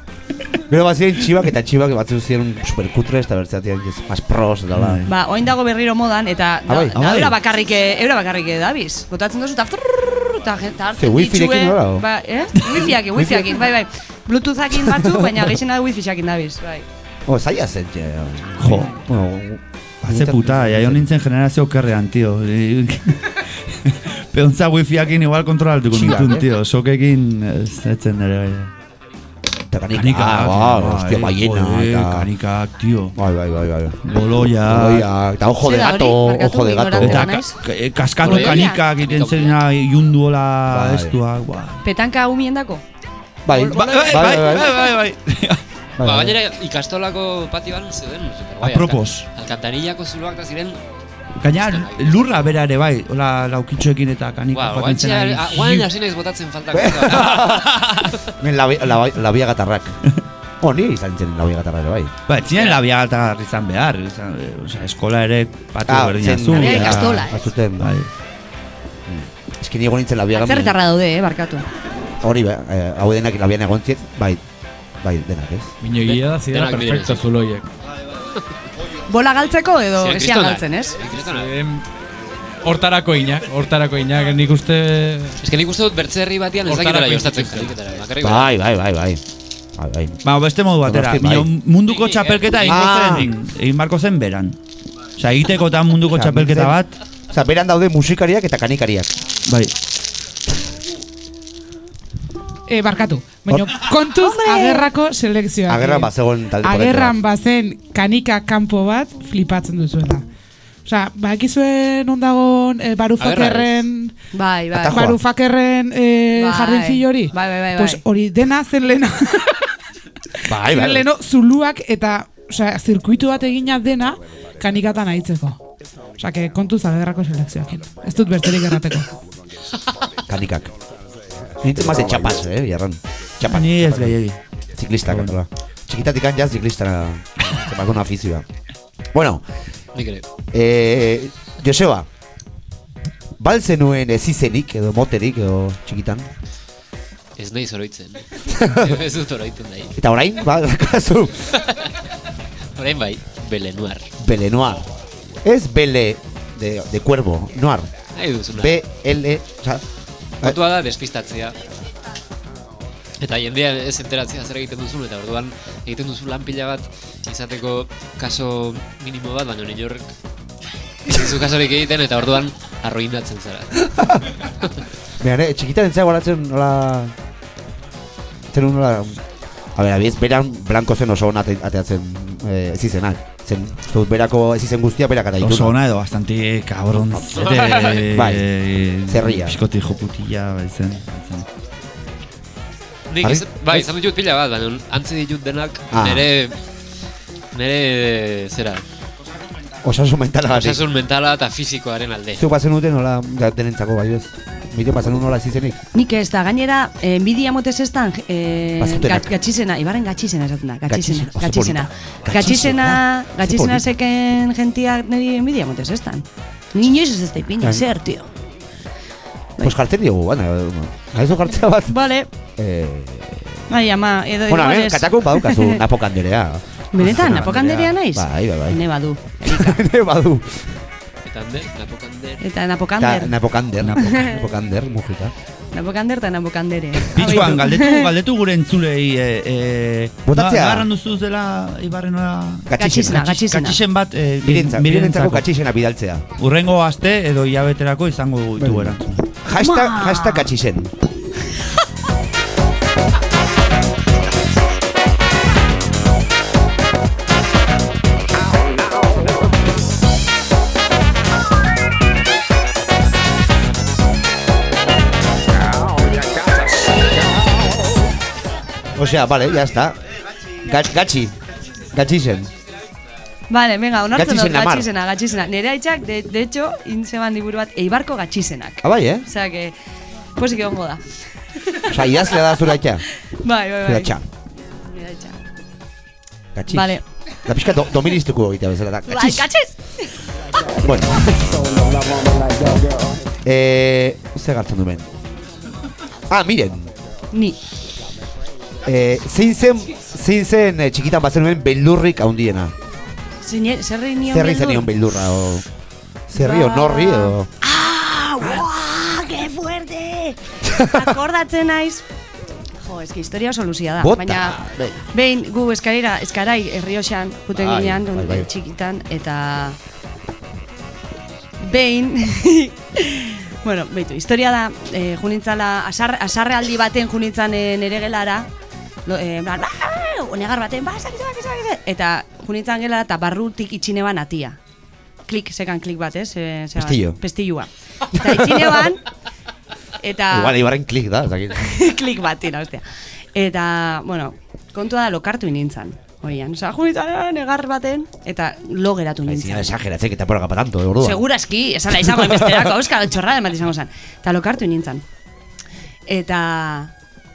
Gero bat ziren txibak eta txibak batzuk ziren superkutres eta bertzeatian más pros eta la. Ba, oin dago berriro modan, eta Ah, bai. da, Ah, bai. eura bakarrik, eh, eura bakarrik eh, dabiz. Botatzen duzu, eta frrrr, eta ge- eta Ze hartzen wifirekin ditxue- nola, o? Ba, eh? Wifiakin, wifiakin, bai, bai. Bluetoothakin batzuk, baina gehiena da wifi-xakin dabiz, bai. Oh, zaila zen, txe. Jo. Bueno, Haze puta, jaio nintzen generazio okerrean, tio. Peontza wifiakin igual kontrolatuko nintun, eh? tio. Sokekin ez etzen nire bai. Eta kanika, Kanikak, ah, bai, hostia, baiena, joder, eta... Kanikak, tio. Bai, bai, bai, bai. Boloia. Boloia, eta ojo de gato, ojo de gato. Eta kaskatu kanikak egiten zen junduola Bai. estuak, bai. Petanka umien dako? Bai, Bai, bai, bai, bai, bai. Ba, gainera ikastolako patioan zeuden superguai. Apropos. Alkantarillako zuloak da ziren Gaina lurra bera ere bai, hola laukitxoekin eta kanika Ba, joaten zen ari. guain hasi naiz botatzen faltak. Men labi- labi- labia gatarrak. Oh, ni izan zen labia gatarra ere bai. Ba, etzinen labia galta izan behar, izan, eh, osea, eskola ere patio Ah, berdina zu. Labia ikastola, eh? Bazuten, Bai. Ez que ni egon nintzen labia Atzerritarra daude, eh, barkatu. Hori, ba, eh, hau denak labian egon zien, bai, bai, denak ez. Mino egia da zidera Denak perfecto diren, zuloiek. Bola galtzeko edo esia galtzen, ez? Em, Hortarako inak, hortarako inak, nik uste... Ez que nik uste dut bertze herri batean ez jostatzen instituzioa. kaniketara. Bakarrik Bai, bai, bai, bai. Bai, bai. Ba, beste modu batera, Donosti, bai. munduko txapelketa egingo Ah. zen, egin barko zen beran. Osea, egiteko eta munduko txapelketa bat, Osea, beran daude musikariak eta kanikariak. bai. E, barkatu. Baina kontuz agerrako selekzioa. Agerran bazegoen talde Agerran bat. bazen kanika kanpo bat flipatzen duzuela. Osea, bakizuen ondagon e, barufakerren... Bai, bai. Barufakerren e, Bai. jardinzillo hori. Bai, bai, bai, Pues bai. hori dena zen lehena. Bai, zen bai. leheno zuluak eta osea, zirkuitu bat egina dena kanikatan aitzeko. Osea, que kontuz agerrako selekzioakin. Ez dut berterik errateko. Kanikak. Nintzen mazen txapas, eh, biarran. Txapas. Ni ez gehiagi. Ziklistak, bueno. Txikitatik ja ziklista zemako afizioa. Bueno, Nik ere. eh, Joseba, baltzen nuen ez izenik edo moterik edo txikitan. Ez nahi zoroitzen. ez dut oroitzen nahi. Eta orain, ba, kasu, Orain bai, Belenuar. Bele Noir. Ez Bele de, de Cuervo, Noir. Nahi duzuna. B-L, o sea, Kontua da despistatzea. Eta jendea ez enteratzea zer egiten duzun, eta orduan egiten duzu lan pila bat izateko kaso minimo bat, baina nire horrek ez dizu kasorik egiten, eta orduan arruinatzen zara. Mira, ne, txikitan entzea guaratzen nola... Zen nola... A ber, abiez, beran blanko zen oso ona ate- ateatzen eh, ez izenak. Zen, dut berako ez izen guztia berak eta Oso ona edo bastante cabron zete... Bai, zerria. Piskoti joputilla, bai zen. bai. Nik ez, bai, izan ditut pila bat, baina antzi ditut denak Ah. nire, nire, zera, Osasun mentala gati. osasun mentala eta fisikoaren alde. Zuk bazen duten nola denentzako bai ez? Bide pasen nola ez izenik? Nik ez da, gainera, eh, enbidia motez ez da, eh, gatxizena, ibarren gatxizena esaten da, gatxizena, Gatxizena, gatxizena. Gatxizena, seken gentiak niri enbidia motez ez da. Ni inoiz ez ez da ipini, Bai. zer, tio. Pues jartzen diogu, baina... Aizu jartzea bat... Vale, Eh, bai, ama, edo bueno, ez. katako badukazu napokanderea. Benetan, napokanderea naiz? Bai, bai, bai. Ene badu, Ne badu. Eta hande, napokander. eta Ta, napokander. napokander. Napokander, mujika. Napokander eta napokandere. Pitxuan, galdetu, galdetu gure entzulei... E, e, Botatzea. Garran duzu zela Ibarren nola... Gatxizena, gatxizena. Gatxisen bat... E, Mirentzako mirentzako. katxixena bidaltzea. Urrengo aste edo hilabeterako izango dugu erantzun. Hashtag, hashtag katxixen. O sea, vale, ya está. Gat, gatxi. Gatxixen. Vale, venga, onartzen dut, Gatxizena, Mar. gatxizena, gatxizena. Nere aitzak, de, de hecho, intzeban liburu bat, eibarko gatxizenak. Ah, bai, eh? Osea, que, posik egongo da. Osa, idazlea da zure atxa. Bai, bai, Zure bai. Nere aitzak. Gatxiz. Vale. Da pixka do, doministuko egitea bezala da. Bai, Gatxiz. gatxiz! Bueno. eh, ze gartzen du ben? Ah, miren. Ni. Eh, zein zen, zein zen eh, txikitan bazen nuen beldurrik haundiena. Zine, zerri nion Zerri beldur? zenion beldurra, o... Zerri o Ba- norri, o... Ah, ¡Guau! ¡Qué fuerte! Akordatzen naiz. Jo, eski historia oso luzia da. Bota! Baina, Bai. behin gu eskaira, eskarai herrioxan, juten Bai, ginean, bai, bai. txikitan, eta... Behin... bueno, beitu, historia da, eh, junintzala, asar, asarrealdi baten junintzan nere gelara, lo, eh, "Ah!" negar baten, ba, esakizu, esakizu, esakizu", eta junintzan gelara, eta barrutik itxine ban atia. Klik, sekan klik bat, ez? Eh, bat, Pestillo. Pestillua. Eta itxine ban, eta... Igual, ibarren klik da, ezakit. klik bat tira, hostia. Eta, bueno, kontua da lokartu nintzen. Oian, oza, junitzen negar baten, eta lo geratu nintzen. zina esageratzen, que tampoco para tanto, orduan. Seguraski, esala izango enbesterako, euskal txorra emat izango zen. Eta lokartu nintzen. Eta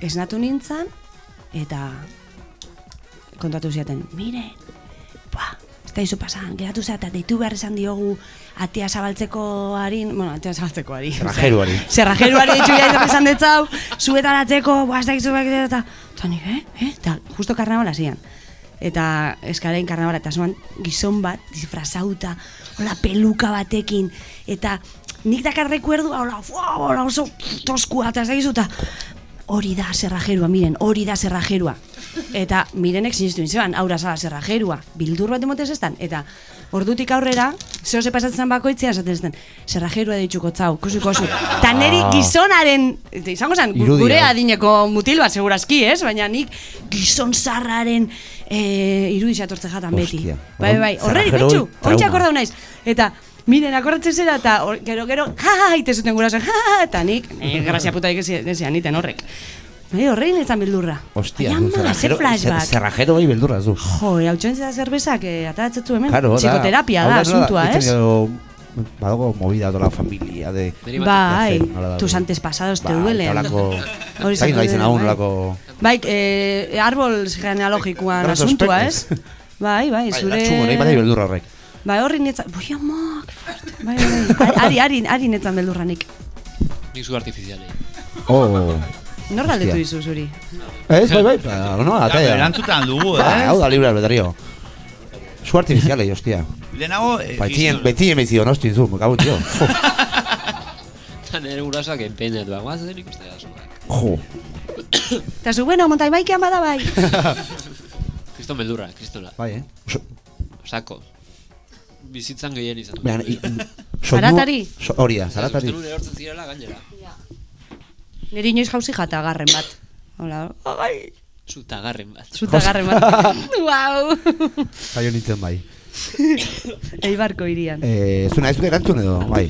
esnatu nintzen, eta kontatu ziaten, mire, ba, ez da izu pasan, geratu zea, eta deitu behar esan diogu atea zabaltzeko harin, bueno, atea zabaltzeko harin. Zerrajeruari. Zerrajeruari ditxu behar esan detzau, zuetaratzeko, ba, ez da izu behar eta, eta nik, eh, eh, eta justo karnabala zian. Eta eskarain karnabala, eta zuan gizon bat, disfrazauta, hola peluka batekin, eta nik dakar rekuerdu, hola, hola oso toskua, eta ez da izu, eta hori da zerrajerua, miren, hori da zerrajerua. Eta mirenek sinistu nintzen, aurra zala zerrajerua, bildur bat emotez estan, eta ordutik aurrera, zeo ze pasatzen bakoitzea esaten ezten, zerrajerua ditxuko zau, kusiko zu. Ta neri Ah. gizonaren, eta izango zen, gure adineko mutil bat, segurazki, ez? Baina nik gizon zarraren e, irudizia tortze jatan beti. Hostia. Bai, bai, horreri, betxu, ontsa akordau naiz. Eta, miren, akordatzen zera, eta gero, gero, ja, ja, ite zuten gurasoen, ja, ja, eta nik, eh, grazia puta ezean iten horrek. Bai, horrein ezan bildurra. Hostia. Zerrajero bai beldurra zu. Jo, hau txentzia zerbezak, eh, ataratzen hemen. Claro, da. Psikoterapia da, asuntua, ez? Badago movida toda la familia de... Bai, tus bai. antepasados te Bai, duelen. Hori izen zaten hau, bai. nolako... Bai, eh, arbol genealogikoan asuntua, ez? Bai, bai, Bai, zure... badai beldurra horrek. Bai, horri netzan... Boi, ama, que fuerte. Bai, bai, ari, ari, ari netzan beldurranik. Nik zu artifizialei. Oh. Nor galdetu dizu zuri? Ez, bai, bai, ba, no, ataia. erantzutan dugu, Ba, eh? Hau da libre albedrío. Su artificialei, hostia. Lehenago, eh, Baitzien, gizon- baitzien mezio, no estin zu, me cago en tío. Eta nire gurasoak enpeinatu, ba, guaz zen ikustea zuak. Jo. Eta zu, bueno, montai baikean bada bai. Kriston beldurra, kristona. Bai, eh? Sako. Bizitzan gehien izan. Behan, i- soinu- Zaratari? So, hori da, zaratari. Uste nuen erortzen zirela gainera. Neri inoiz jauzi jata garren bat. Hola, ai, Zuta garren bat. zuta garren bat. Wow. Jaio nintzen bai. Eibarko irian. Eh, zuna ez dut erantzun edo, bai.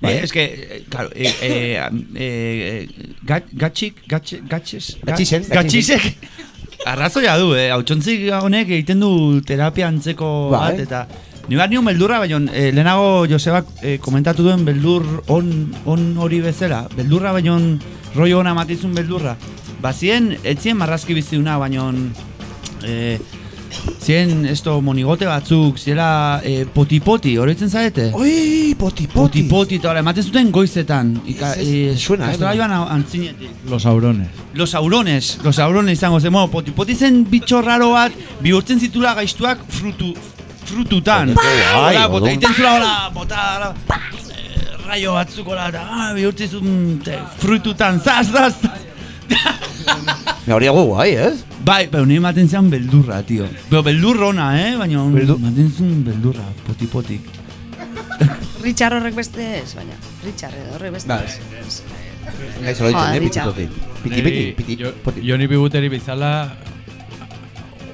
Bai. Eh, es que, eh, claro, eh, eh, eh, gat, gatxik, gatxe, gatxes, Gatxisen, gatxisek, arrazoia du, eh, hautsontzik honek egiten du terapia antzeko Bai. bat, eta Ni behar nion beldurra, baina eh, lehenago Josebak eh, komentatu duen beldur on, on hori bezala. Beldurra baina rollo ona matizun beldurra. Ba, zien, etzien marrazki biziuna, baina eh, zien esto monigote batzuk, ziela eh, poti-poti, horitzen zaete? Oi, poti-poti. Poti-poti, eta hori, ematen zuten goizetan. Ika, Ez, ez, eh, suena, eh, joan antzinetik. Los aurones. Los aurones, los aurones izango zen, bueno, poti-poti zen bitxo raro bat, bihurtzen zitula gaiztuak frutu, frututan. Bai, Hola, bota orduan. egiten zula, hola, bota, hola, eh, raio batzuk, hola, eta ah, bihurtzen zuen te, frututan, zaz, zaz, hori gu guai, ez? Bai, pero ni ematen zean beldurra, tio. Pero beldur ona, eh? Baina Beldur- ematen zuen beldurra, poti-poti. Richard horrek beste ez, baina. Richard horrek beste Bai. ez. Gai zolo ditzen, eh. Piti-piti, Nei, piti jo- poti. Joni Biguteri bizala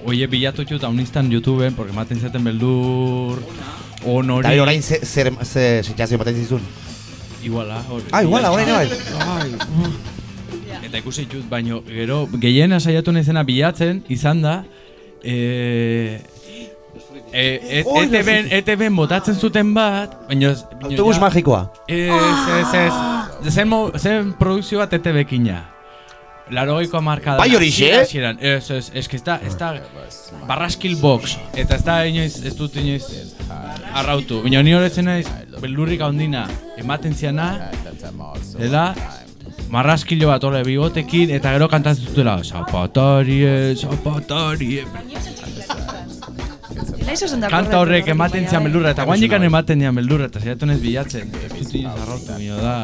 Oie bilatu txut aunistan YouTubeen Porque ematen zaten beldur On hori Eta orain ze, zer, ze sentsazio ematen zizun. Iguala hori Ah, iguala, orain bai. Eta ikusi txut, baino gero gehiena saiatu naizena bilatzen izan da eh, E, et, Oh, ETB, ETB botatzen zuten bat, baina... baina Autobus magikoa. Ez, ez, ez. Zen, zen produkzio bat ETB-kina. Larogeiko marka Bai horixe? Ez, ez, ez, que ez da, ez da barraskil box. Eta ez da inoiz, ez dut inoiz arrautu. Baina ni horretzen naiz, beldurrik handina ematen ziana, dela, marraskilo bat horre bigotekin, eta gero kantatzen zutela, zapatarie, zapatarie. Da Kanta horrek ematen zian beldurra, eta guanyikan bai. ematen zian beldurra, eta zaiatu nez bilatzen. Inoiz arrautu, baina da...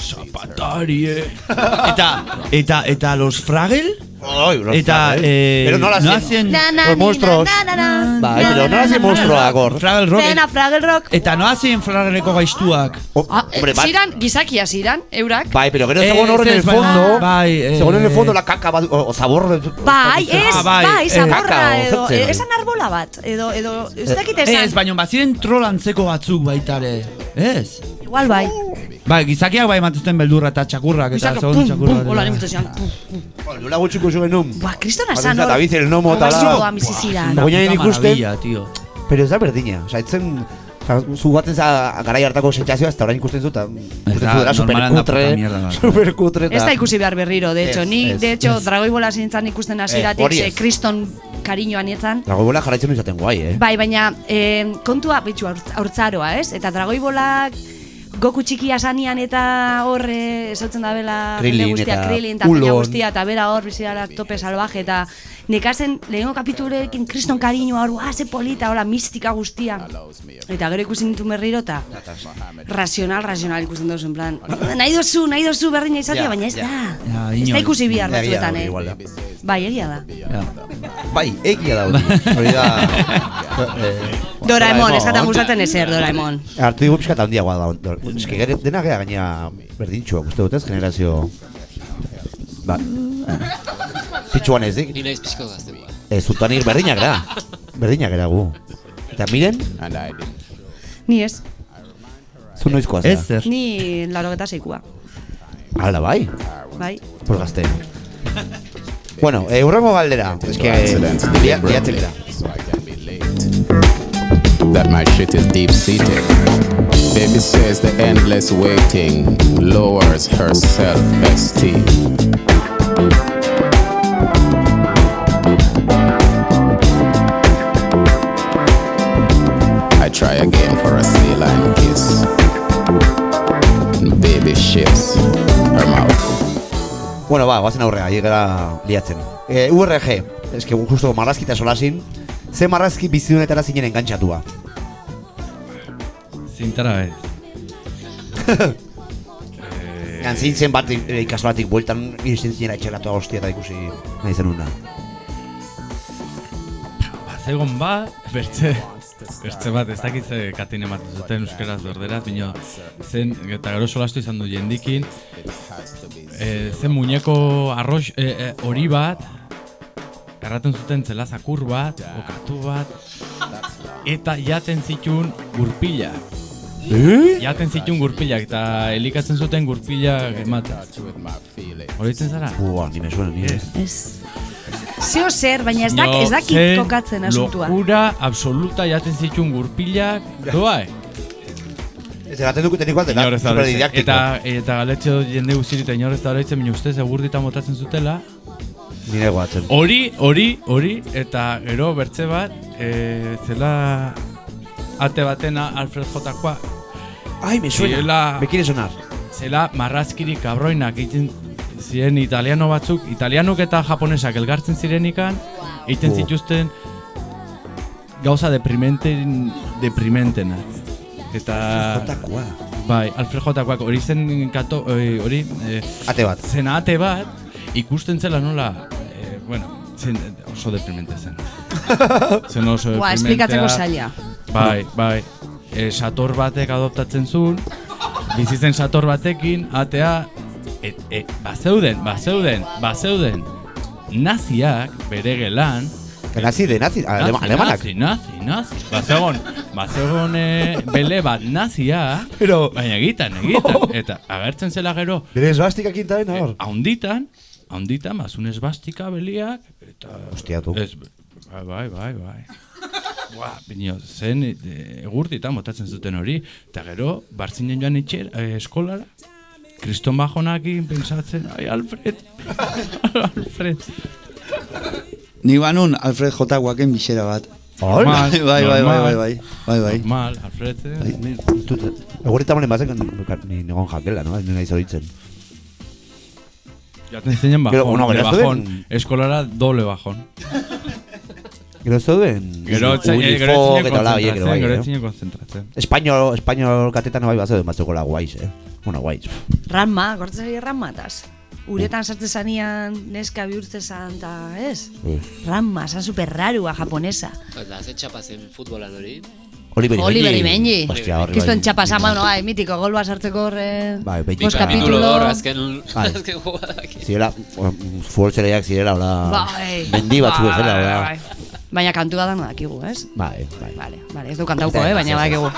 Zapatarie. Eta, eta, eta los Fragel? Oi, Eta, eh, Pero no la no hacen- hacen... Na, na, Los ni, monstruos. na, Bai, pero no hacen na, monstruoak hor. Fragel Rock. Zena Fragel Rock. Eta no hacen Frageleko gaiztuak. Oh, Ah, hombre, bat. ziran, gizakia ziran, eurak. Bai, pero gero Eh, según horren en el fondo, bai, eh, según en el fondo la caca bat, o, o sabor Bai, ez, Ah, bai, bai, eh, zaborra kakao, edo, zertzen. eh, esan arbola bat, edo, edo, ez dakit esan. Ez, baina baziren trolantzeko batzuk baitare. Ez? Igual bai. Bai, gizakiak bai ematuzten beldurra eta txakurrak eta pum, txakurrak. pum, hola pum, pum. Nola gutxiko zuen nun. Buah, kristona zan eta bizi el nomo eta. Baina Puta ikusten, pero ez da berdina. Osa, etzen, zu batzen za garai hartako sentsazioa, ez da orain ikusten zu, eta ikusten da, zu dela normalan da puta superkutre, da. superkutre, Ez da ikusi behar berriro, de hecho, ni, de hecho, dragoi bola zintzan ikusten hasieratik, hori ze kriston kariñoan etzan. Dago bola jarraitzen du izaten guai, eh? Bai, baina eh, kontua, bitxu, haurtzaroa, ez? Eta dragoi bolak Goku txikia sanian eta hor eh, esotzen da bela Krillin guztia, eta Krillin eta Ulon. guztia eta bera hor bizidara tope salvaje eta nekazen lehenko kapitulekin kriston kariñoa hor, ah, ze polita, hola, mistika guztia. Eta gero ikusi nintu berriro eta rasional, rasional ikusten dozu, en plan, nahi dozu, nahi dozu berdina izatea, baina ez da. Ez da ikusi bihar batzuetan, eh? igual. Bai, egia da. Bai, egia da hori. Hori da... eh, Doraemon, eskaten gustatzen ezer, Doraemon. Artu dugu pixka eta handiagoa da. Ez que gero dena gea gaina berdintxuak, uste dut ez, generazio... Ba, eh. pitxuan ez dik. Ni naiz pixko gazteua. Ez, zutanik berdinak gara. Berdinak gara gu. Eta miren, Ni ez, zu noizkoa zera. Ez zer. ni laro eta seikua. Hala, bai. Bai. Por gazte. bueno, eh, urrengo galdera. Ez que... Liatzen gara. that my shit is deep seated. Baby says the endless waiting lowers her self esteem. I try again for a sea lion kiss. Baby shifts her mouth. Bueno, ba, guazen aurrera, hie gara liatzen. Eh, URG, que justo marrazki eta solasin, ze marrazki bizidunetara zinen engantxatua. Zintara bez. Gan zein zen bat eh, ikasolatik bueltan iristen zinera etxeratu hostia eta ikusi nahi zenuna. Bazegon ba, bertze, bertze bat, ez dakit ze katin ematen zuten euskeraz berderaz, bino zen, eta gero solastu izan du jendikin, e, zen muñeko arroz e, e, hori bat, erraten zuten zela zakur bat, okatu bat, eta jaten zitun gurpila. Eh? Jaten zitun gurpilak, eta elikatzen zuten gurpilak ematen. Horitzen zara? Ua, ni me suena, ni ez. Zeo zer, baina ez, dak, ez dakit zen kokatzen asuntua. Locura absoluta jaten zitun gurpilak, doa, Ez eraten duk tekniko altera, Inor ez da super oroitzen. didaktiko. Eta, eta galetxo jende guztirik eta inor ez da oroitzen, baina ustez egurdita motatzen zutela. Nire goatzen. Hori, hori, hori, eta gero bertze bat, e, zela ate batena Alfred Jotakoa. Ai, me suena, Zela, me quiere sonar. zela marrazkiri kabroinak egiten ziren italiano batzuk, italianok eta japonesak elgartzen zirenikan, egiten Oh. zituzten gauza deprimenten, deprimentenak. Eta... Jotakoa. Bai, Alfred Jotakoak hori zen kato, eh, hori... Eh, Ate bat. Zen ate bat, ikusten zela nola, eh, bueno, zen oso deprimente zen. zen oso Ua, deprimentea. esplikatzeko zaila. Bai, bai. E, sator batek adoptatzen zuen, bizitzen sator batekin, atea, et, et, bazeuden, bazeuden, bazeuden, naziak bere gelan, Nazi de nazi, alema, alemanak. Nazi, nazi, nazi. Bazegon, bazegon e, bele bat nazia, Pero... baina egitan, egitan. Eta agertzen zela gero, Bere esbastika kintaen, hor. haunditan, haunditan, bazun esbastika beliak, eta... Hostia, tu. Ez, bai, bai, bai, bai. Buah, bineo, zen e, egurtitan botatzen zuten hori, eta gero, bartzinen joan itxer, e, eskolara, kriston bajonakin pensatzen, ai, Alfred, Alfred. Ni banun Alfred J. Guaken bisera bat. Hol? Bai, bai, bai, bai, bai, bai, bai, bai. Normal, Alfred, eh? Bai, dut- Egurita monen bazen, ni negon jakela, no? Ni nahi zoritzen. Jaten zinen Gero, bajón, bueno, bajón, eskolara doble bajón. Gero ez zeuden etzinen eta hola, ere bai, konzentratzen, gero eh? etzinen konzentratzen. Espainol, espainol katetan bai bazeuden batzukola guaiz, eh? Bueno, guaiz. Ranma, gortzen zari ranmataz. Uretan sartzen zanean neska bihurtzen zan, eta ez? Ranma, zan super rarua japonesa. Eta ze txapa zen futbolan hori. Oliver Oliver Imenji. Hostia, horri Kiston bai. txapa zan, bueno, bai, mitiko gol bat sartzeko horre... Bai, beti. Bost Kapitulo hor, azken, Bai. azken jugadak. Zirela, futbolzeleiak zirela, hola, Bai. mendi batzu Bai, bai, hola. bai. Baina kantua da dakigu, ez? Bai, bai. Vale, vale, ez du kantauko, eh, baina badakigu.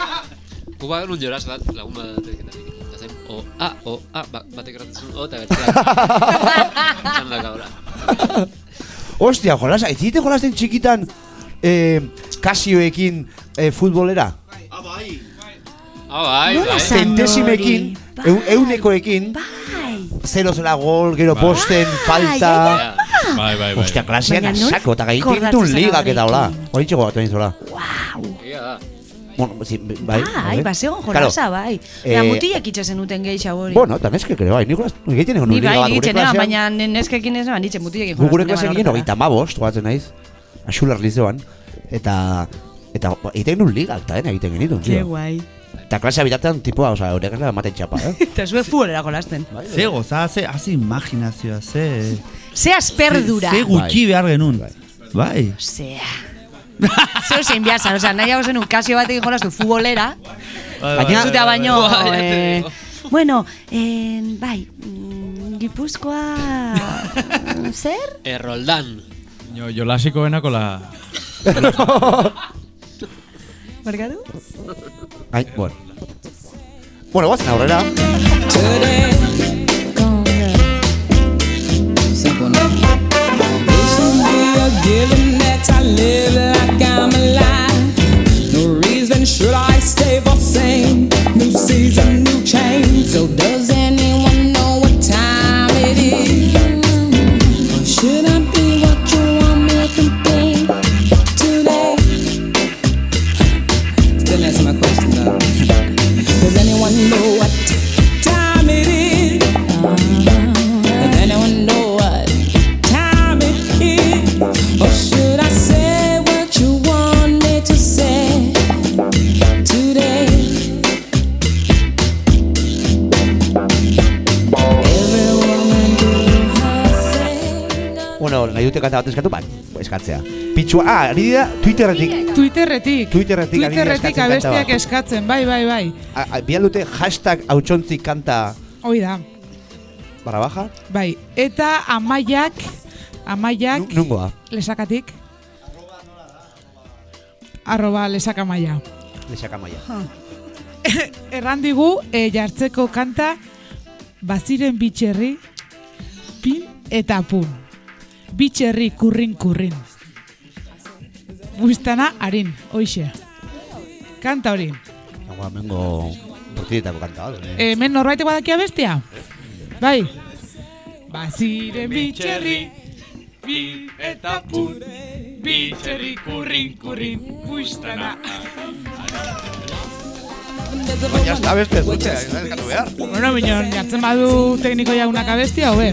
Kuba genuen joraz bat, lagun. Eta zen, o, a, o, a, ba, batek erratzen o, eta bertzea. Txandak ahora. Hostia, jolasa, ez zite jolasten txikitan eh, kasioekin eh, futbolera? Ah, bai, bai. Zentesimekin, eun, eunekoekin, zero zela gol, gero posten, falta... Bai, bai, bai. Hostia, klasean Baina nola asako, eta gaitik ditun ligak eta hola. Hori txeko bat zola. Egia da. Bueno, sí, bai. Bai, bai. basegon Claro, jolasa, bai. eh, Ea, mutilak itxasen uten gehiago hori. Bueno, eta neskek ere bai, nik egiten egon Ni liga bai, bat gure klasean. baina neskekin ez eban, itxe mutilekin Gu gure klasean egin horretara. hogeita mabost, gogatzen naiz. Axular lizeoan. Eta, eta egiten genuen liga, eta dena egiten genitun, Ke guai. Eta klasea bitartean tipua, oza, hori klasea ematen txapa, eh? Eta zue futbolera jolasten. Ze goza, ze, haze imaginazioa, ze... Ze asperdura. Ze gutxi behar genuen. Bai. Zea. Zeo zein behar zan, oza, nahiago zen un kasio batekin jolastu futbolera. Bai, Baina, zutea baino, bai, bai, eh, bai. bueno, eh, bai, mm, Gipuzkoa... zer? Erroldan. Jo, jolasiko benako la... Markatu? Ai, bueno. Bueno, guazen aurrera. Given that I live like I'm alive, no reason should I stay the same. New season, new change. Kanta bat eskatu, bat, eskatzea. Pitxua, ah, ari dira Twitterretik. Twitterretik. Twitterretik Twitterretik abestiak eskatzen, bai, bai, bai. A- a- Bial dute hashtag hautsontzi kanta Hoi da, barra baja. bai. Eta amaiak, amaiak, Nungoa. lesakatik. Arroba lesakamaia. Lexaka maia. Erran digu, e, jartzeko kanta, baziren bitxerri, pin eta pun. Bitxerri kurrin kurrin. Buiztana harin, hoixe. Kanta hori. Nagoa, mengo portidetako kanta bat. eh. Hemen norbaitek badakia bestia? Bai. Baziren bitxerri, pin eta pun. Bitxerri kurrin kurrin, buiztana. Baina ez da beste ez dute, ez da eskatu behar. Bueno, minon, jartzen badu tekniko jaunak abestia, hobe.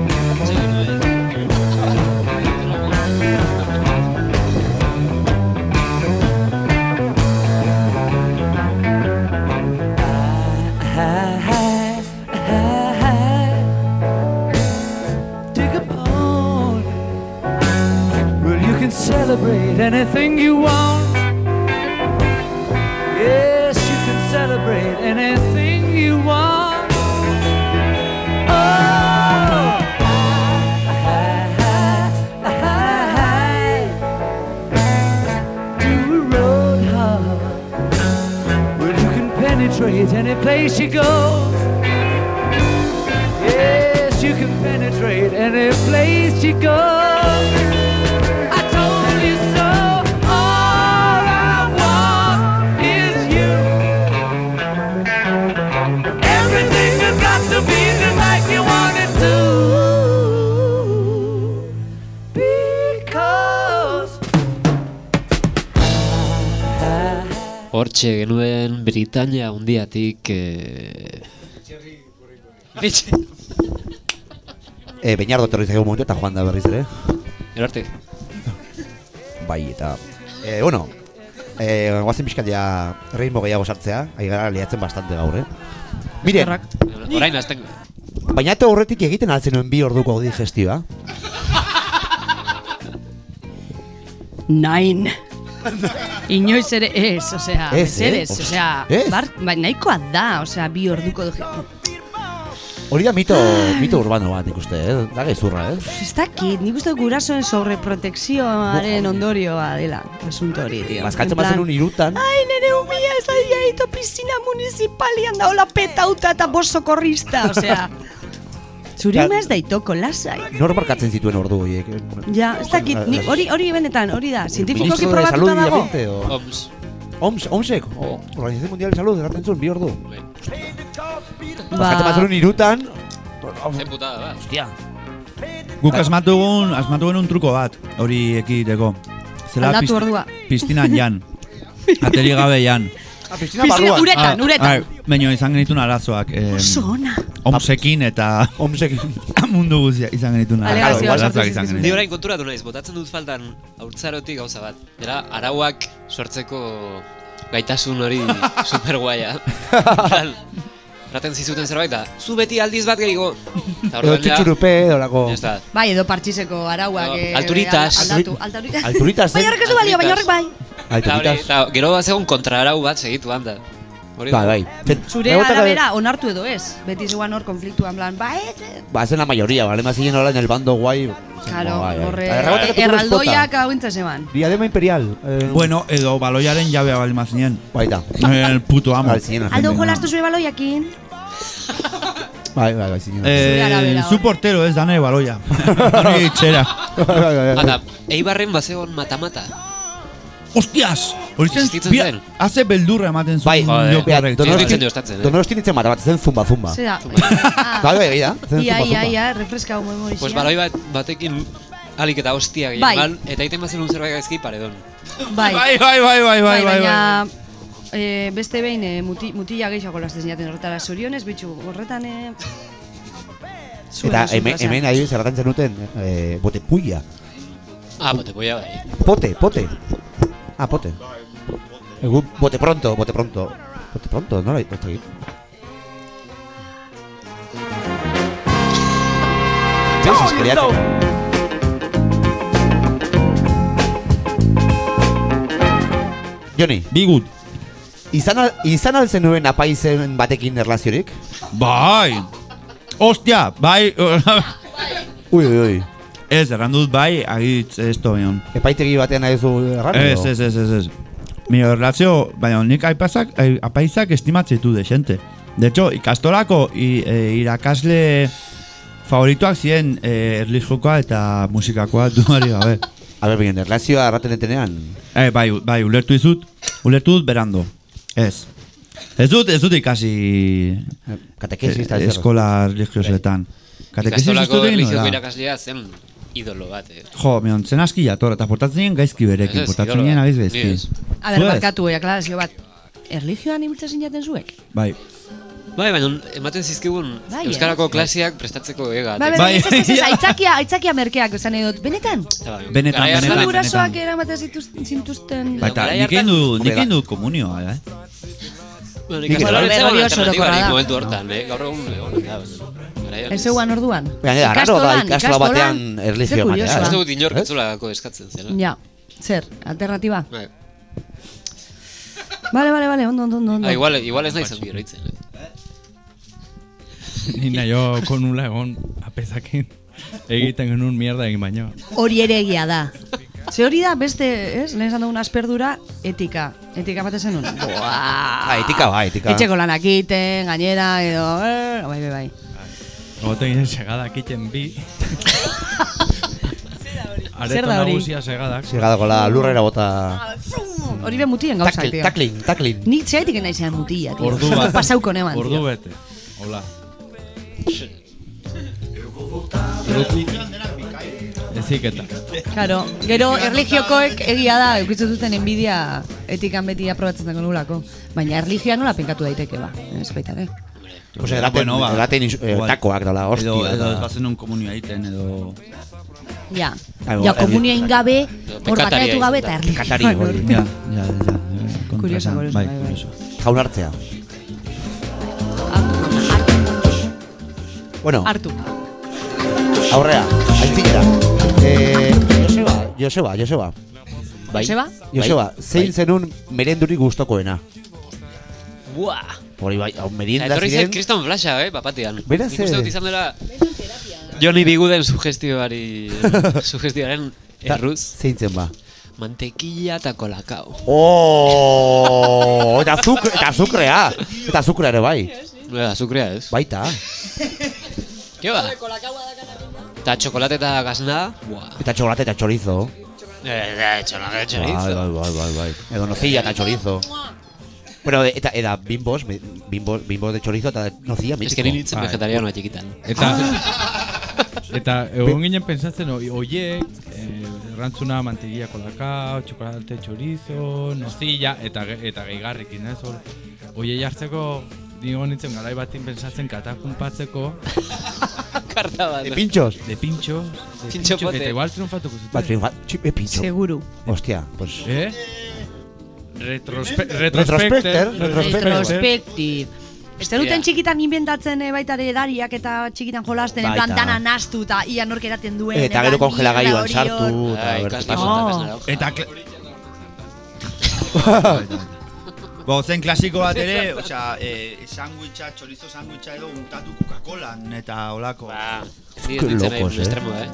celebrate anything you want. Yes, you can celebrate anything you want. Oh. Any place you go. Yes, you can penetrate any place you go. Hortxe genuen Britania hundiatik... Eh... Bitxe. E, Beñardo etorri zaigu momentu eta joan da berriz ere. Gero arte. Bai, eta... E, bueno, e, guazen pixkat ja ritmo gehiago sartzea, ari gara liatzen bastante gaur, eh? Miren, Orain azten... baina eta horretik egiten altzen nuen bi orduko digestioa. Nine. Inoiz ere ez, osea, Ez, eh? osea, bar, bai, nahikoa da, osea, bi orduko doge. Hori da mito, mito urbano bat ikuste, eh? Da gezurra, eh? Ez dakit, nik uste gurasoen sobreprotekzioaren ondorioa dela, asunto hori, tio. Bazkatzen En plan, bazen un irutan, Ai, nere umia ez da ito piscina municipalian da hola petauta eta bost sokorrista, osea. Zure Claro. ume ez daitoko, lasai. nor markatzen zituen ordu horiek. Ja, ez dakit, ni- hori hori benetan, hori da, zientifikoki probatuta dago. Oms. OMS, OMSek, o, Organización Mundial de Salud, egartzen zuen, bi ordu. Ba, Bazkatzen bazen un irutan, Zen putada, ba. Hostia. Guk asmatu egun, asmatu genuen truko bat, hori ekiteko. Aldatu pisti- ordua. Piztinan jan. Ateli gabe jan. Ah, piztina Piztina uretan, uretan. Ai, baina izan genitun arazoak. Eh, Oso ona. Omsekin eta Omsekin mundu guzia izan genitun arazoak izan. Ni orain konturatu naiz, botatzen dut faltan haurtzarotik gauza bat. Era, arauak sortzeko gaitasun hori super guaia. Raten zizuten zerbait da, zu beti aldiz bat gehiago. Edo txutxurupe, edo lako... Bai, edo partxiseko arauak. No, eh, alturitas. Aldatu, alturitas. Alturitas, Baina horrek ez du balio, baina horrek bai. Alturitas. eta gero bat zegoen kontraarau bat segitu handa. Hori Bai, bai. Zure arabera onartu edo ez. Beti zegoan hor konfliktuan, plan, ba ez. Ba, zen la mayoría, vale, más siguen ahora en el bando guay. Claro, Bai, bai. horre, erraldoiak hau zeban. Diadema imperial. Eh, Bueno, edo baloiaren jabea bali mazinen. Baita. El puto amo. Bai. Aldo jolastu zure baloiakin. Bai, bai, bai, zinen. Eh, zu portero ez dane baloia. Hori itxera. Ata, eibarren bazegon mata-mata. Hostias! Hori zen, haze beldurra ematen zuen Bai, Joder. joko Bea, horrek. Donosti, Existitzen jostatzen, eh? Donosti nintzen mata bat, zen zumba, zumba. Zera. Bai, bai, bai, zen Ia, zumba, ia, ia, refreskau memorizia. Pues baloi bat, batekin alik eta hostia Bai. gehien eta iten bazen un zerbait gaizki paredon. Bai, Bai, bai, bai, bai, bai, bai, eh, beste behin eh, muti, mutila gehiago lasten zinaten horretara zorionez, bitxu, horretan eh, zuen Eta hemen, hemen adibidez erraten zenuten, eh, bote puia. Ah, bote polla bai. Pote, pote. Ah, pote. Egu, bote pronto, bote pronto. Bote pronto, no? Esto aquí. ¿Ves? Es que le hace- Joni, Bigut. Izan, al, izan altzen nuen apaizen batekin erlaziorik? Bai! Ostia, bai! Ui, ui, ui. ez, errandut bai, agitz ez tobion. Epaitegi batean nahi zu erran? Ez, ez, ez, ez, ez. Mi relazio, baina nik aipazak, ai- apaizak estimatzen ditu de xente. De hecho, ikastolako i, e, irakasle favorituak ziren e, erlijiokoa eta musikakoa duari gabe. A ber, bien, erlazioa erraten entenean. Eh, bai, bai, ulertu dizut, ulertu dut berando. Ez. Ez dut, ez dut ikasi eh, ez eskola religiosoetan. Katekesis ez Ikastolako dut egin, nola? irakaslea zen idolo bat, eh. Jo, mion, zen aski jator, eta portatzen gaizki berekin, Ez, ez, portatzen nien abiz ez. A ber, ez? barkatu, eh, bat. Erlijioan ibiltzen zinaten zuek? Bai. Bai, baina ematen zizkigun Bai, Euskarako eh? klaseak prestatzeko ega. Ba, bai, ez, ez, aitzakia, aitzakia merkeak esan edo, benetan? Benetan, Garai benetan, Zure benetan. gurasoak eramaten zintuzten... Baita, nik egin du, nik egin du komunioa, eh? Nik momentu hortan, eh? Gaur egun Ez zeuan orduan? Baina, arraro da Ikastolan, ikastola batean erlijio ematea. kuriosoa. Ez dut inork etzulako eskatzen zela. Ja, zer, alternatiba? Bai. Vale, vale, vale, ondo, ondo, ondo. Ah, igual, igual ez naiz ongi oroitzen. Ni naio konula egon apezakin egiten genuen mierda egin baino. Hori ere egia da. Ze hori da beste, ez? Lehen esan dugun asperdura, etika. Etika bat esan nuen. Ah, etika ba, etika. Etxeko lanak iten, gainera, edo... Eh, bai, bai, bai. Gote ginen segadak iten bi. Zer da hori? nagusia segadak. Segadako la lurrera bota... Hori be mutien gauzak, tío. taklin, taklin. Ni txaitik naizean mutia, tío. Ordu bat. Pasauko neban, Ordu tío. bete. Hola. Eziketa. Claro, gero erlijiokoek egia da, eukitzen duten enbidia etikan beti aprobatzen dago nulako. Baina erlijioa nola penkatu daiteke ba, ez baita ere. Ose, eraten, Bueno, ba, eraten isu- eh, igual. takoak dala, hostia. Edo, edo ez bazen un komunioa egiten, edo... Ja, Ah, ja komunia ingabe, hor bateatu gabe eta erlijioa. Pekatari, hori. Ja, ja, ja. Kurioso, kurioso, bai, bai, bai. Jaun hartzea. Bueno, Hartu. aurrea, aitzinera. Eh, Joseba, Joseba, Joseba. Bai. Joseba? Joseba, zein zenun merendurik gustokoena? Buah! Hori bai, hau Eta merienda etorri zait ziren... kriston flasha, eh, papatean. Beraz, Nik uste eh. dut izan dela... Joni Biguden sugestioari... sugestioaren erruz. Zein zen ba? Mantequilla eta kolakao. Oh, eta azukre, eta azukrea. Eta azukrea ere bai. Bai, azukrea ez. Baita. Ke ba? Eta txokolate eta gasna. Buah. Eta txokolate eta chorizo. Eh, txokolate eta Bai, chorizo. bai, bai, bai, bai. Edo nocilla eta chorizo. Bueno, eta, eta bimbos, bimbos, bimbos de chorizo eta nocilla Ez mitiko. que ni nintzen Bai. vegetarianoa txikitan. Eta eta egon ginen pensatzen oi- oiek eh, errantzuna mantequilla kolakao, txokolate chorizo, nocilla eta eta gehigarrekin, ez? Oie jartzeko Nigo nintzen garai batin pensatzen katakunpatzeko Karta bat. De pinchos. De pinchos de Pintxo pote. Eta igual triunfatuko zuten Ba, triunfa, txi, e, pincho. Seguru. Hostia, pues... Eh? Retrospe Retrospecter, retrospecter. Retrospective. Ez duten txikitan inventatzen eh, baita ere edariak eta txikitan jolasten, en plan Baita. dana nastu eta ia nork eraten duen. Eta gero edan kongelagailuan sartu. eta. Eta... Zen klasiko bat ere, osea, eh, sandwicha, chorizo sandwicha edo untatu Coca-Colan eta olako. Ba, ni ez nahi un eh. estremo, eh?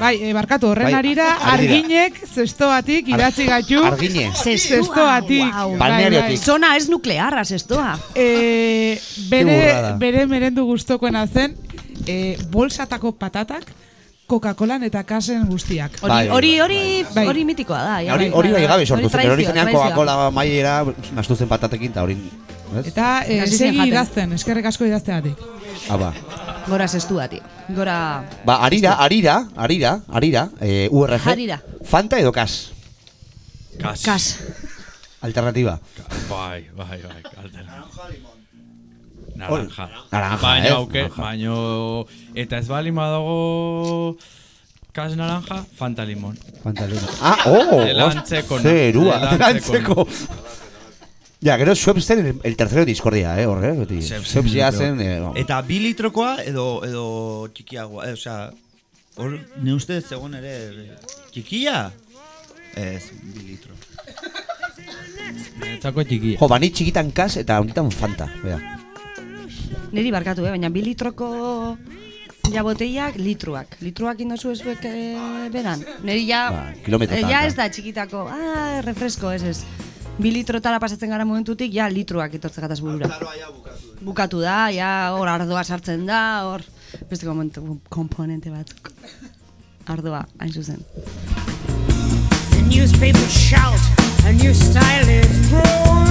Bai, e, barkatu, horren Bai, arira, arginek zestoatik idatzi gaitu. Argine. Zestoatik. Wow. bai, Balneariotik. Zona ez nuklearra, zestoa. E, burrada. bere, bere merendu gustokoena zen, e, bolsatako patatak, Coca-Colan eta kasen guztiak. Hori, Bai, hori, bai, hori, bai. hori mitikoa da. Hori, hori bai gabe sortu zen, hori zenean. Coca-Cola maiera nastu zen patatekin, eta hori... Ez? Eta e, zen segi idazten, eskerrik asko idazteatik. Ah, ba. Gora zestua. Gora... Ba, arira, arira, arira, arira, eh, URG. Arira. Fanta edo kas. Kas. Kas. Alternativa. Bai, bai, bai, altera. Naranja. naranja, Baina, eh, auke, naranja. baino... Eta ez bali badago... Kas naranja, Fanta limon. Fanta limon. Ah, oh! Delantzeko, no. Zerua, Delantzeko. Ja, gero Schweppes zen el, el tercero discordia, eh, horre, beti. Schweppes ja zen, eh, Eta bi litrokoa edo, edo txikiagoa, eh, osea, hor, ne ustez zegoen ere, eh, txikia? Ez, bi litro. Netzako txikia. Jo, bani txikitan kas eta honetan Fanta, bea. Neri barkatu, eh? baina bi litroko ja boteiak litruak. Litruak indozu ezuek eh, beran. Neri ja, Ba, eh, ja da. ez da txikitako, ah, refresko, ez ez. Bi litrotara pasatzen gara momentutik, ja litruak etortze gataz burura. Bukatu da, ja hor ardoa sartzen da, hor beste komponente, komponente batzuk. Ardoa, hain zuzen. The newspapers shout, a new style is growing.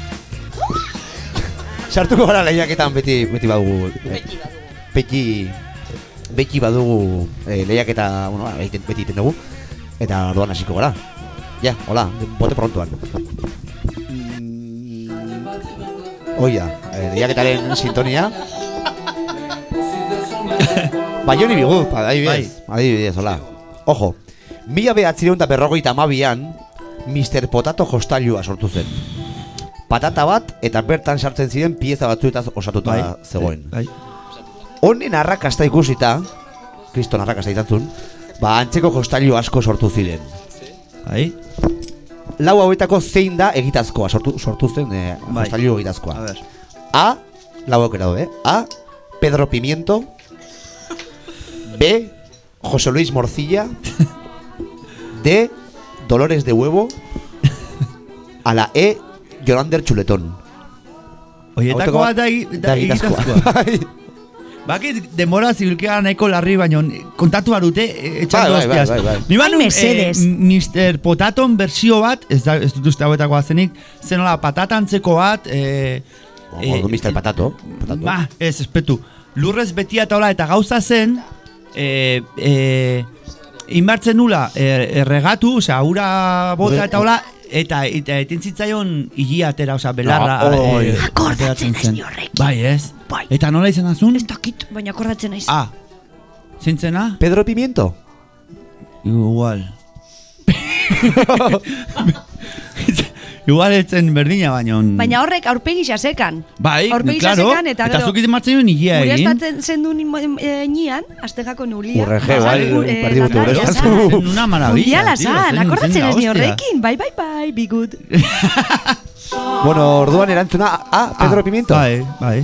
Sartuko gara lehiaketan beti, beti badugu. eh, Beti Beti badugu eh, lehiaketa, bueno, ba, beti egiten dugu. Eta orduan hasiko gara. Ja, hola, bote prontuan. Mm, Oia, eh, lehiaketaren sintonia. Ba, Joni Bigut, adibidez, adibidez, hola. Ojo, mila behatzireun eta berrogeita amabian, Mr. Potato jostailua sortu zen. Patata bat, eta bertan sartzen ziren pieza batzuetaz osatuta Bai, zegoen. bai. Honen arrakasta ikusita, kriston arrakasta izan zuen, ba, antzeko jostailu asko sortu ziren. Bai. Lau hauetako zein da egitazkoa, sortu, sortu zen eh, Bai. jostailu egitazkoa. A ver. A, lau aukera daude, A, Pedro Pimiento, B, José Luis Morcilla, D, Dolores de Huevo, a la E, Yolander Chuletón. Oietako bat da, da egitazkoa. Bakit demora zibilkea nahiko larri baino kontatu barute etxan Bai, bai, bai, bai, bai. Ni banu, eh, Mr. Potaton bersio bat, ez, da, ez dut uste hauetako azenik, zenola patata antzeko bat, eh, Ordu Mr. Patato. Patato. Ba, ez, espetu. Lurrez betia eta hola, eta gauza zen, e, e, inbartzen nula, e, erregatu, osea, ura bota eta hola, eta, eta eten zitzaion higia atera, osea, belarra. Ah, oi. Akordatzen zen. Bai, ez? Bai. Eta nola izan azun? Ez dakit, baina akordatzen naiz. Ah, zintzena? Pedro Pimiento. Igual. Igual etzen berdina baino. Baina horrek aurpegi xasekan. Bai, aurpegi claro. xasekan eta eta gero. zuk martzen duen higia egin. Uriastatzen zen duen e, nian, astegako nuria. Urreje, bai, eh, perdi bote. Zen una maravilla, lazan, zen- akordatzen ez ni horrekin. Bai, bai, bai, be good. Bueno, orduan erantzuna A, Pedro Pimiento. Bai, bai.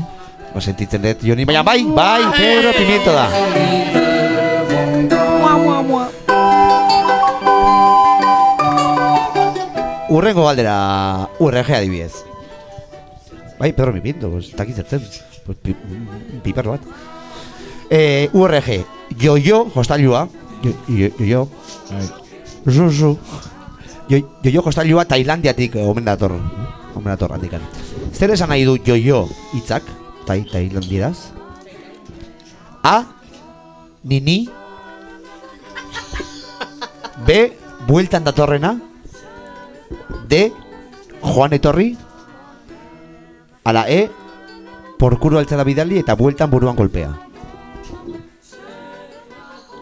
Ba, sentitzen dut, Joni, baina bai, bai, Pedro Pimiento da. Mua, mua, mua. Urrengo galdera, URG adibidez. Bai, Pedro Pimiento, pues, eta zertzen. Pues, pi, piperro bat. Eh, URG, yo-yo, hostailua. Yo-yo. Zuzu. Yo-yo hostailua Tailandiatik eh, omen dator. Omen dator handikan. Zer esan nahi du yo-yo hitzak? Tai, Tailandieraz. A. Nini. B. Bueltan datorrena. D. Juan etorri. Ala E. Porkuru altzara bidali eta bueltan buruan golpea.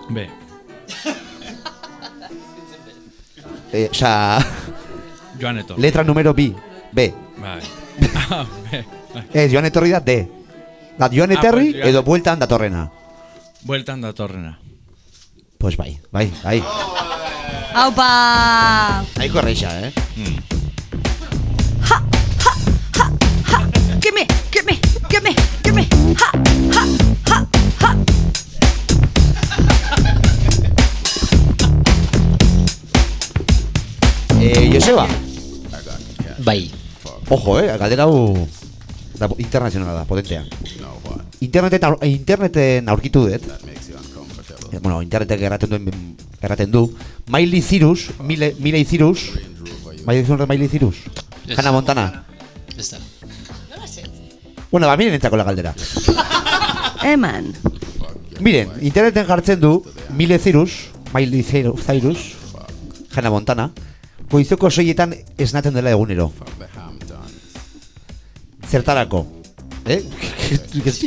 Be. Eh, Osa, Joan etorri. letra número B. B. Bai. Ah. Ez, joan etorri da D. Da, joan Ah, etorri pues, joan- edo bueltan datorrena. Bueltan datorrena. Pues bai, bai, bai. Aupa! Nahiko erreixa, eh? Gimme, gimme, gimme, gimme. Ha, ha, ha, ha. Eh, Joseba. Bai. Ojo, eh, galdera hau da, internazionala da, potentea. Interneten, aur, interneten aurkitu dut. Bueno, internetek erraten duen erraten du. Miley Cyrus, Mile, Miley Cyrus. Miley Cyrus, Miley Cyrus. Ez. Hannah Montana. Ez da. Bueno, ba, miren entzako la galdera. Eman. Miren, interneten jartzen du Miley Cyrus, Miley Cyrus, Hannah Montana, goizoko soietan esnatzen dela egunero. Zertarako? Eh?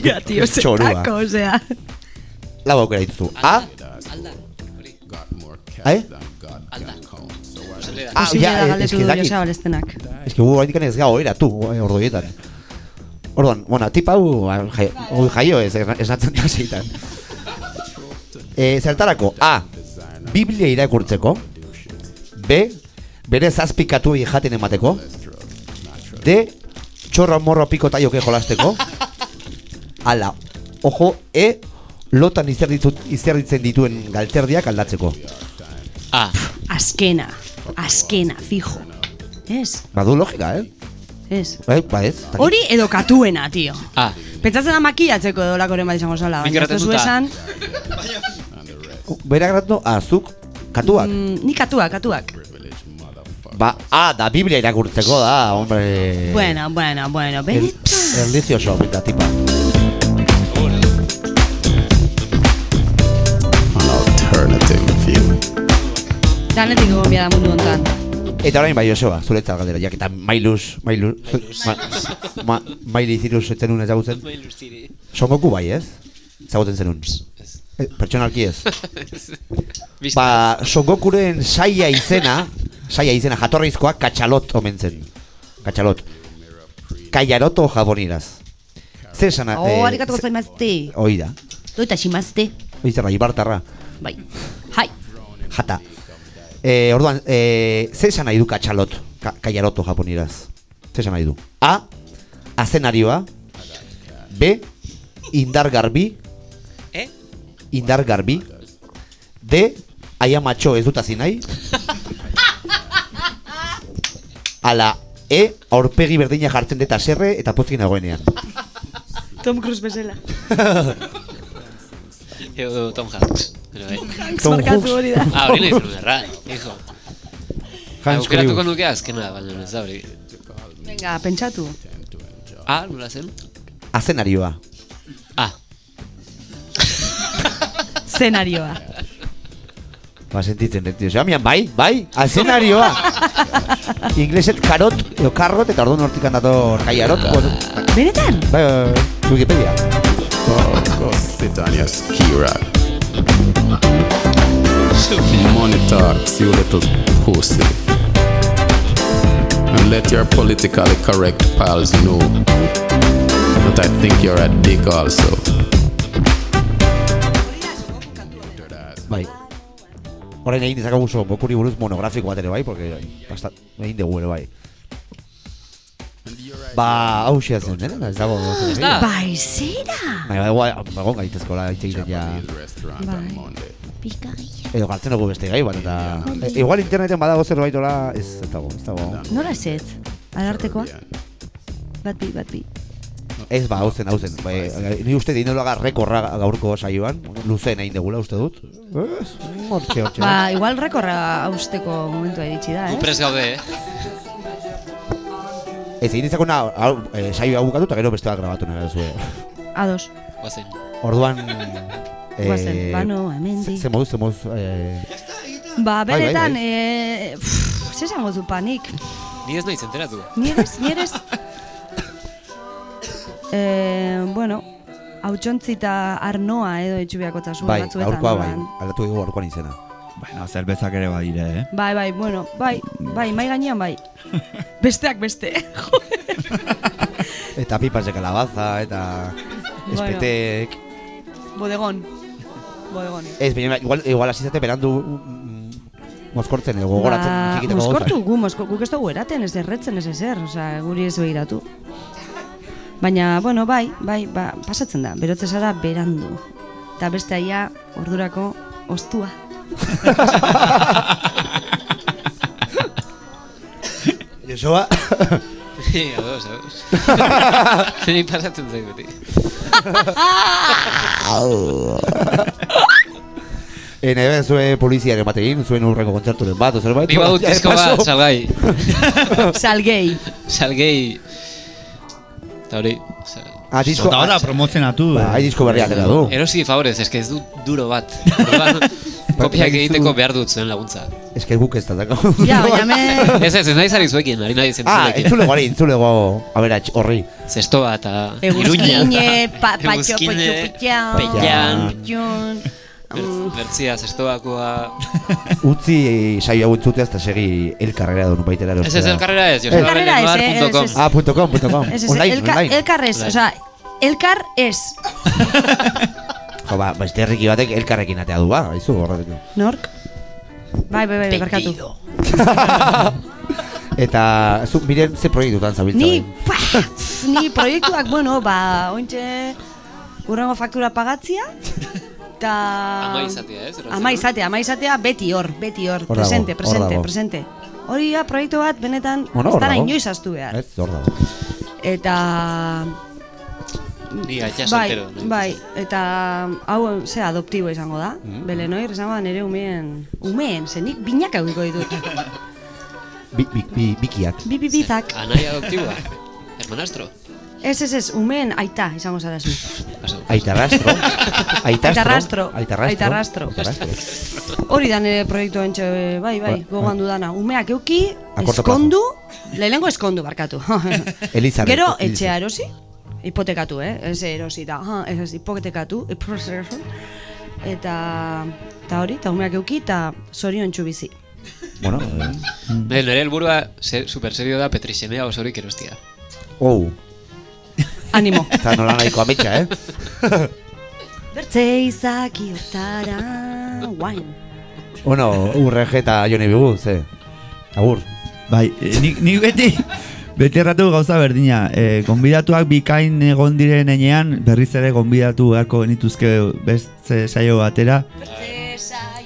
Ja, tio, Txorua. zertako, osea. Lau aukera dituzu. A, Eh? Ah, Posible ja, da eh. Joseba Balestenak. Ez que gu oraindik ez gau era, tu, eh, ordoietan. Orduan, bueno, tip hau jai- hau jaio ez, esnatzen da zeitan. E, zertarako, A, Biblia irakurtzeko, B, bere zazpikatu jaten emateko, D, txorro morro piko taioke jolasteko, ala, ojo, E, lotan izerditzen dituen galtzerdiak aldatzeko. A. Azkena, azkena, fijo. Ez, Badu logika, eh? ez. Bai, ba ez. Hori edo katuena, tio. A. Pentsatzen da makillatzeko edo lakoren bat izango zala. Baina ez duzu esan, Bera gratu, azuk, katuak. mm, ni katuak, katuak. Ba, ah, da Biblia irakurtzeko da, hombre. Bueno, bueno, bueno, El, benet. religioso, da tipa. Danetik egon bia da mundu hontan. Eta orain bai, Joseba, zuretzat galdera, jak eta Mailus, Mailus, ma, ma, Miley Cyrus etzen un ezagutzen. Son Goku bai, ez? Ezagutzen zenun. Eh, Pertsonalki ez. Ba, Songokuren saia izena, saia izena jatorrizkoa katxalot omen zen. Katxalot. Kaiaroto jaboniraz. Zer esan... Oh, arigato gozaimazte. Hoi da. Doita shimazte. Hoi zerra, ibartarra. Bai. Hai. Jata. Eh, orduan, eh, zer esan nahi du katxalot, ka, kaiaroto japoniraz? Zer esan nahi du? A, azenarioa. B, indar garbi. E? Indar garbi. D, aia matxo ez dut nahi. Ala, E, aurpegi berdina jartzen deta serre eta pozkin nagoenean. Tom Cruise bezala. Edo Tom Hanks. Pero, eh. Hanks Tom markatu hori da. Ah, hori nahi zuen erran, hijo. Hanks Aukeratuko Crew. nuke azkena, baina ez da hori. Venga, pentsatu. Ah, nola zen? Azenarioa. Zenarioa. Ba, sentitzen dut, tio. Mian, bai, bai, azenarioa. Ingleset karot, edo karrot, eta orduan hortik dator kaiarot. Benetan? Bai, bai, bai, Wikipedia. Oh, go sit Money talks, you little pussy. And let your politically correct pals know that I think you're a dick also. Bai. Orain egin dezakagu oso Gokuri buruz monografiko bat ere bai, porque basta, egin dugu ere bai. Ba, hau xea zen, eh? Ez dago. Ez da. Bai, zera. Bai, bai, bai, bagon gaitezko la hitz egiten ja. Bai. Pikarria. Edo gartzen dugu beste gai bat, eta... E, igual interneten badago zerbait ola, ez, ez dago, ez dago. Nola ez? Alartekoa? Bat bi, bat bi. Ez ba, hau zen, hau zen. Bai, ni uste dino laga rekorra gaurko saioan, luzen egin degula uste dut. Ez, hortxe, hortxe. Ba, igual rekorra hausteko momentua iritsi da, eh? prest gaude, eh? Ez egin dezakuna, hau, eh, saio hau bukatu eta gero beste bat grabatu nahi duzu. Ados. Guazen. Orduan... Guazen, bano, hemendik. Ze moduz, ze moduz... Eh, Ba, Bai, bai, bai. eh, ze esango du panik. Ni ez naiz enteratu. Nieres, nieres. eh, bueno, hautsontzi eta arnoa edo itxubiako tasun bai, batzuetan. aurkoa bai, aldatu dugu aurkoan izena. Bueno, zerbezak ere badire, eh? Bai, bai, bueno, bai, bai, mai gainean bai. Besteak beste. Eta pipas de calabaza, eta... Bueno. Espetek... Bodegon. Bodegon. Ez, baina igual, igual asizate berandu mm, mozkortzen edo gogoratzen Ba, txikitako mozkortu, gu, mozko, guk ez dugu eraten, ez erretzen, ez ezer, osea, guri ez behiratu. Baina, bueno, bai, bai, ba, pasatzen da, berotze zara berandu. Eta beste aia, ordurako, ostua. Josua... Ni, ados, ados. Ni pasatzen zait beti. E, nahi behar zuen poliziaren bat egin, zuen urrengo kontzerturen bat, o zerbait. Ni badut Ja, disko bat, paso. salgai. Salgei. Salgei. Eta hori... sa- Ah, disko... Eta ahora promozionatu. Ba, hai disko berria atera du. Erosi favorez, eske ez du duro bat. Orduan, Kopiak egiteko behar dut zuen laguntza. Que guk ez da dako. Ja, baina me... Ez ez, ez nahi zari zuekin, ari nahi Ah, zentzulekin. entzulego, ari, entzulego, a ber, horri. Zestoa eta Eguzkine, iruña. pa, patxo, Eguzkine, potxo, pitxan. Peian. Bertz- Bertzia, zestoakoa... Utzi saio hau entzutea hasta segi elkarrera edo baitera Ez ez, elkarrera ez, ez, eh, ez, ez. Ah, punto com, punto com. Online, elka, online. elkar ez, osea, elkar ez. Jo, ba, beste herriki batek elkarrekin atea du, ba, haizu horretik. Nork? Bai, bai, bai, barkatu. Eta, zu, miren, ze proiektutan zabiltza Ni, pa, ni proiektuak, bueno, ba, ointxe, urrengo faktura pagatzia, eta... Ama izatea, ez? Erratzen, Ama izatea, ama izatea, beti hor, beti hor, presente, presente, dago. presente. Hori da, proiektu bat, benetan, Bueno, ez dara inoiz astu behar. Ez, hor dago. Eta... Ni gaitxa bai, soltero. no? bai, eta hau ze adoptibo izango da. Mm. Belenoi, izango da nire umeen, umeen, zenik binak eukiko ditut. Bi, bi, bi, bikiak. Bi, bi, bizak. Anai adoptiboa. Hermanastro. Ez, ez, ez, umeen aita izango zara zu. Aitarrastro. Aitarrastro. Aitarrastro. Aitarrastro. Hori da nire proiektu entxe, bai, bai, Bai, gogoan dudana. Umeak euki, eskondu, lehenengo eskondu barkatu. Elizabeth, Gero etxea erosi, hipotekatu, eh? Ez erosi da, ha, ez ez hipotekatu, hipotekatu. eta eta hori, eta umeak euki, eta zorion bizi. Bueno, eh, Be, nire helburua se, super serio da Petrixenea osorik erostia. oh, Animo. eta nola nahiko ametsa, eh? Bertze izaki hortara, guain. bueno, urrege eta joni bigu, ze. Agur. Bai, eh, nik, nik beti, beti erratu gauza berdina. E, gonbidatuak bikain egon diren enean, berriz ere gonbidatu beharko genituzke beste saio batera.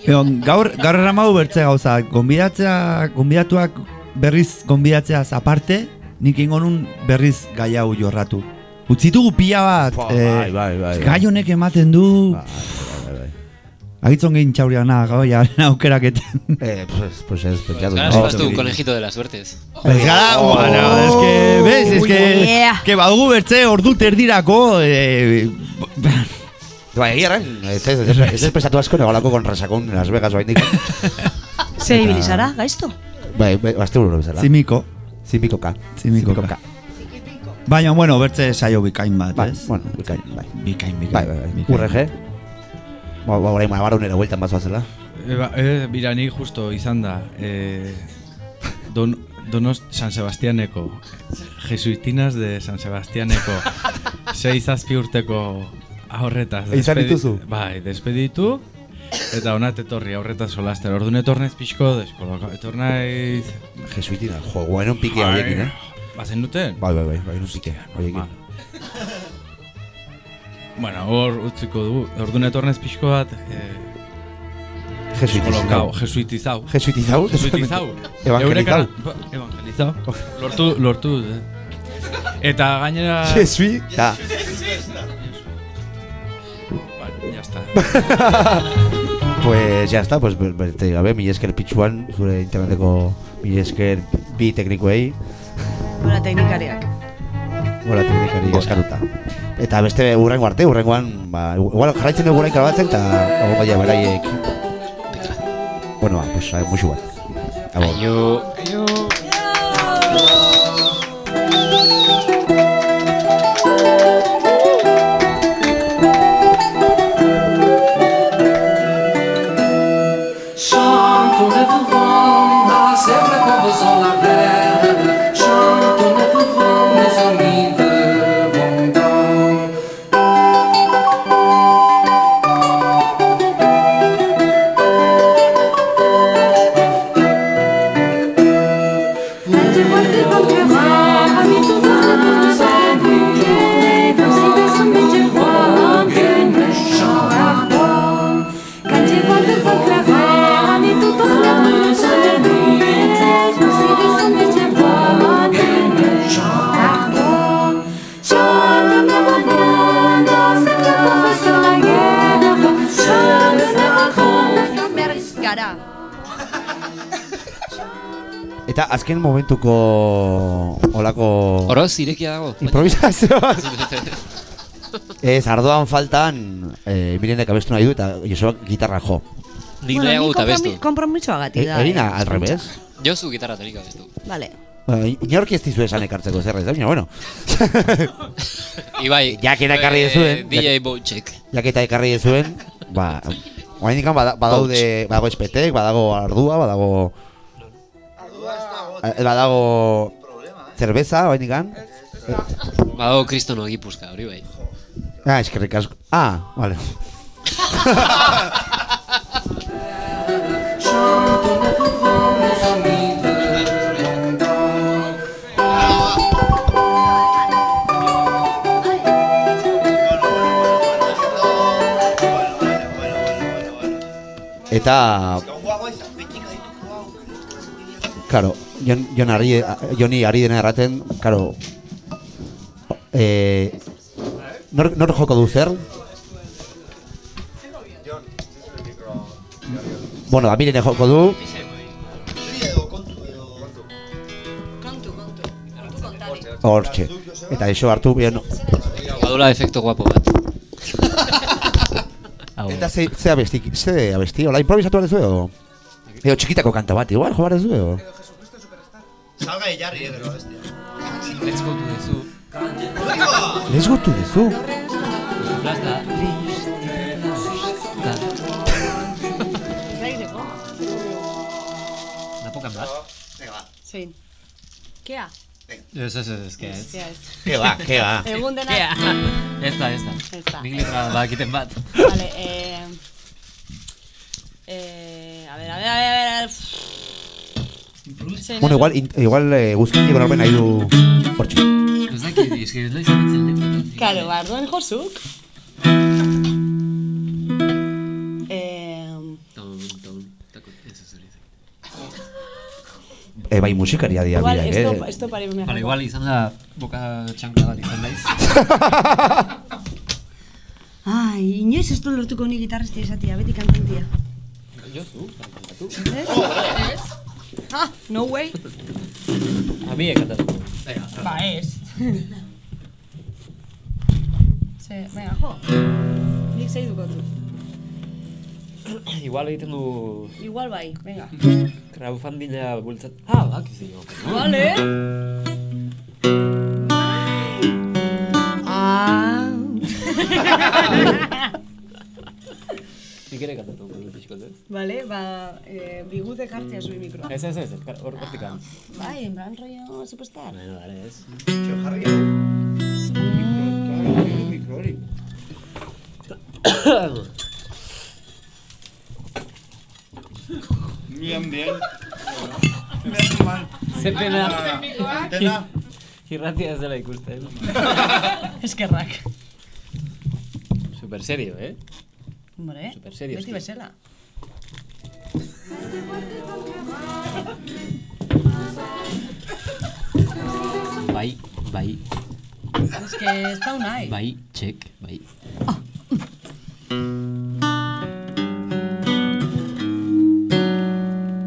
Egon, gaur, gaur erramau bertze gauza, gonbidatzea, gonbidatuak berriz gonbidatzeaz aparte, nik ingo nun berriz gai hau jorratu. Utzitugu pila bat, Ba, eh, bai, bai, bai, bai. gai honek ematen du... Agitzon gehin txauriana gaoiaren aukeraketen. Eh, pues, pues ez, pentsatu. Gara, no, tu conejito de las suertes. Pues gara, bueno, es que, ves, es que, Yeah. que badugu bertze ordu terdirako, eh, Bai, egia ez ez, ez, ez espesatu asko resakon en Las Vegas baindik. Ze ibilizara, gaizto? Bai, bai, azte buru bezala. zimiko, Zimikoka. zimikoka. Baina, bueno, bertze saio bikain bat, Bai, ez? bueno, bikain, bai. Bikain, bikain. Bai, bai, bai. bikain. Urrege. Ba, ba, orain marabarunera bueltan bazoazela. E, ba, e, bira, nik justo izan da, e, don, Donost San Sebastianeko, Jesuitinas de San Sebastianeko, sei zazpi urteko ahorretaz. Izan despedi- dituzu? Bai, despeditu, eta onat etorri aurretaz solaster. Orduan etornez pixko, deskoloka, etornaiz... Jesuitina, jo, guain un pike horiekin, eh? Bazen duten? Bai, bai, bai, bai, un pike horiekin. Bueno, hor utziko dugu. Orduan etornez pixko bat... Eh, Jesuitizau. Jesuitizau. Jesuitizau? Jesuitizau. Evangelizau. Evangelizau. Lortu, lortu. eh. Eta gainera... Jesuita. Bueno, ya está. Pues ya está, pues berte gabe, mi esker pitxuan, zure interneteko mi esker bi teknikoei, Hola, teknikariak. gora teknikari eskaruta. Eta beste urrengo arte, urrengoan, ba, igual jarraitzen dugu orain grabatzen, eta egon gaia beraiek. Bueno, ba, pues, musu bat. Aio. Azken momentuko olako... Oroz, irekia dago. Improvisazio. Ez, ardoan faltan, eh, mirenek abestu nahi du eta Josebak gitarra jo. Nik nahiago eta bestu. Kompromisoa gati E, da. Erina, eh, al revés. Josu gitarra tenik abestu. Vale. Bueno, inorki ez dizu esan ekartzeko zer ez, baina, bueno. Ibai. Jakena ekarri eh, dezuen. DJ Bochek. Jaketa ekarri dezuen, ba, Oain bada, badaude, badago espetek, badago ardua, badago... Eh, Badago... Zerbeza, oain dikan. Badago kristono gipuzka, hori bai. Ah, eskerrik asko. Ah, vale. Eta... Claro, jon, jon ari, joni ari dena erraten, claro, eh, nor, nor joko du zer? Bueno, ba, mirene joko du. Hortxe. Eta iso hartu bien. Badula efekto guapo bat. Eta ze, ze abesti, ze abesti, hola improvisatu behar duzu edo? Eo txikitako kanta bat, igual jo behar duzu edo? Salga de jarri, eh, gero. Let's go to the zoo. Let's go to the zoo. Plasta. Da poc en blat? Vinga, va. Zein. Kea? Ez, ez, ez, kea ez. Kea ez. Kea ba. Egun da. Bat. Vale, eh... Eh... A ver, a ver, a ver, a ver... Bueno, igual, in- igual eh, guzkin niko norben nahi du hortxe. Ez dakit, ez da izatzen letra. Karo. Eh... Ez hori. E, bai, musikaria dia biak, esto, eh? esto pare me Vale, igual izan da boka txankla bat izan daiz. Ai, inoiz ez du lortuko ni gitarresti esatia, beti kantantia. Jo, zu, kantatu. Ez? Ez? Ah, no way. A mi kantatu. Ba, ez. Ze, venga, jo. Nik zei dukotu. Igual egiten du Igual bai, venga. crowdfundinga bultzat. Ah, bak, izan Vale. Ah. Nik ere kantatu, pixkot, ez? Vale, ba, eh, bigude jartzea zui mikroa. Ez, ez, ez, hor hortikan. Bai, en plan rollo superstar. Bueno, dale, ez. Txo, jarri hau. Mikro hori. Bien, bien. Ze pena. Antena. Irratia ez dela ikusten. Eskerrak. Super serio, eh? Hombre, Super serio, beti eski. bezala. Bai, bai, Ez que ez da unai. bai, txek, bai.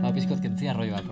Hau pizkot kentzia arroi bat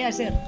vaya a ser.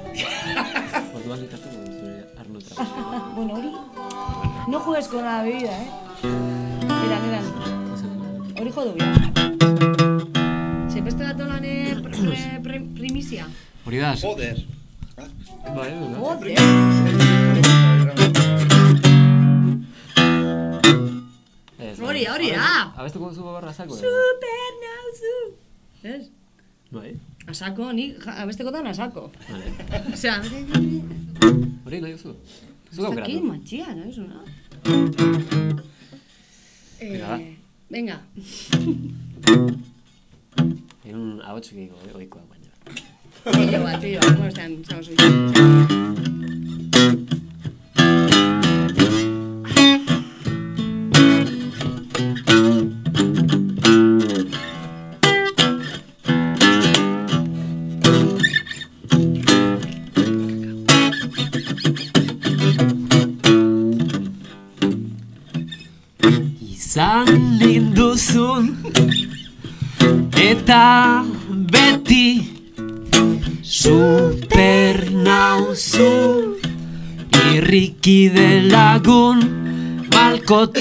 Horena, io so. So che grado. Perché no?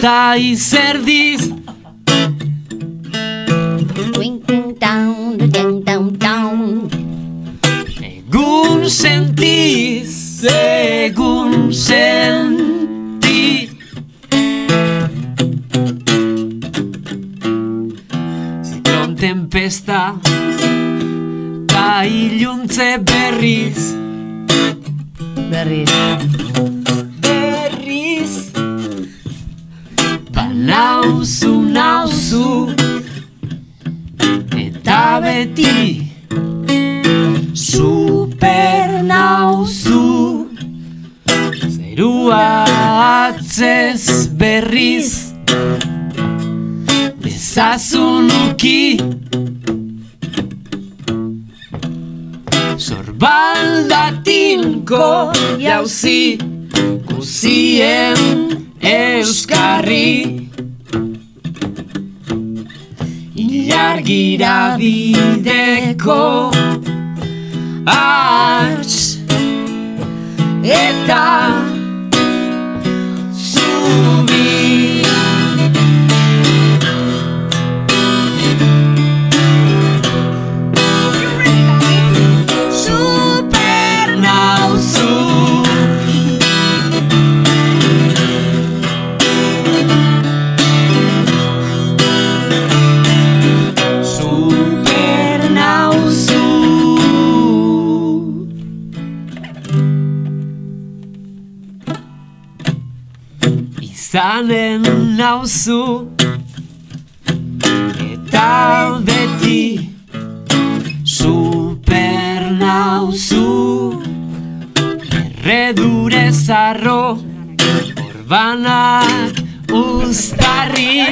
Ta zer diz Winking down, down, down, down Egun sentiz Egun sentiz Ziklon tempesta Ta iluntze berriz. Berriz. nauzu, nauzu. Eta beti Super nauzu. Zerua atzez berriz Ezazunuki Zorbaldatinko jauzi Guzien euskarri Guzien euskarri. argira bideko Arts Eta Arts Izanen nauzu. Eta beti Super nauzu. Erredure zarro Orbanak uztarri.